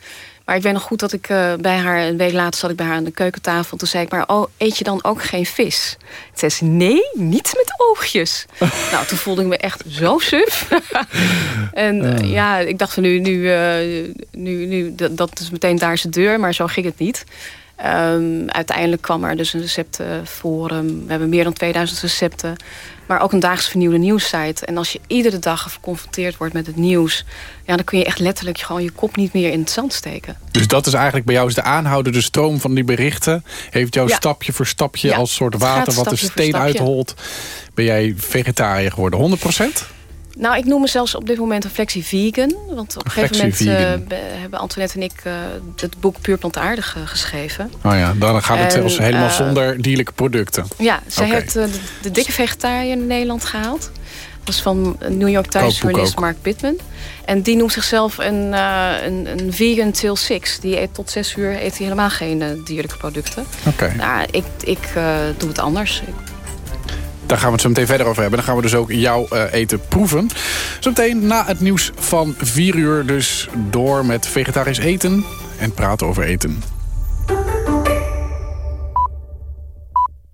Maar ik weet nog goed dat ik eh, bij haar... een week later zat ik bij haar aan de keukentafel. Toen zei ik maar, oh, eet je dan ook geen vis? Toen zei ze, nee, niet met oogjes. <laughs> nou, toen voelde ik me echt zo suf. <laughs> en eh, ja, ik dacht van nu, nu, eh, nu, nu dat, dat is meteen daar de deur. Maar zo ging het niet. Ehm, uiteindelijk kwam er dus een receptenforum. We hebben meer dan 2000 recepten. Maar ook een daags vernieuwde nieuwssite. En als je iedere dag geconfronteerd wordt met het nieuws... Ja, dan kun je echt letterlijk gewoon je kop niet meer in het zand steken. Dus dat is eigenlijk bij jou is de aanhoudende stroom van die berichten. Heeft jou Ja. stapje voor stapje Ja, als soort water wat de steen uitholt. Ben jij vegetariër geworden? 100%? Nou, ik noem mezelf op dit moment een flexi-vegan. Want op een gegeven moment eh, be- hebben Antoinette en ik eh, het boek Puur Plantaardig eh, geschreven. Oh ja, dan gaat het En, zelfs helemaal zonder dierlijke producten. Ja, zij heeft de, de dikke vegetariër in Nederland gehaald. Dat is van New York Times journalist. Mark Pittman. En die noemt zichzelf een, een, een vegan till six. Die eet tot zes uur eet hij helemaal geen dierlijke producten. Oké. Nou, ik, ik doe het anders. Ik- Daar gaan we het zo meteen verder over hebben. Dan gaan we dus ook jouw eh, eten proeven. Zometeen na het nieuws van 4 uur dus door met vegetarisch eten en praten over eten.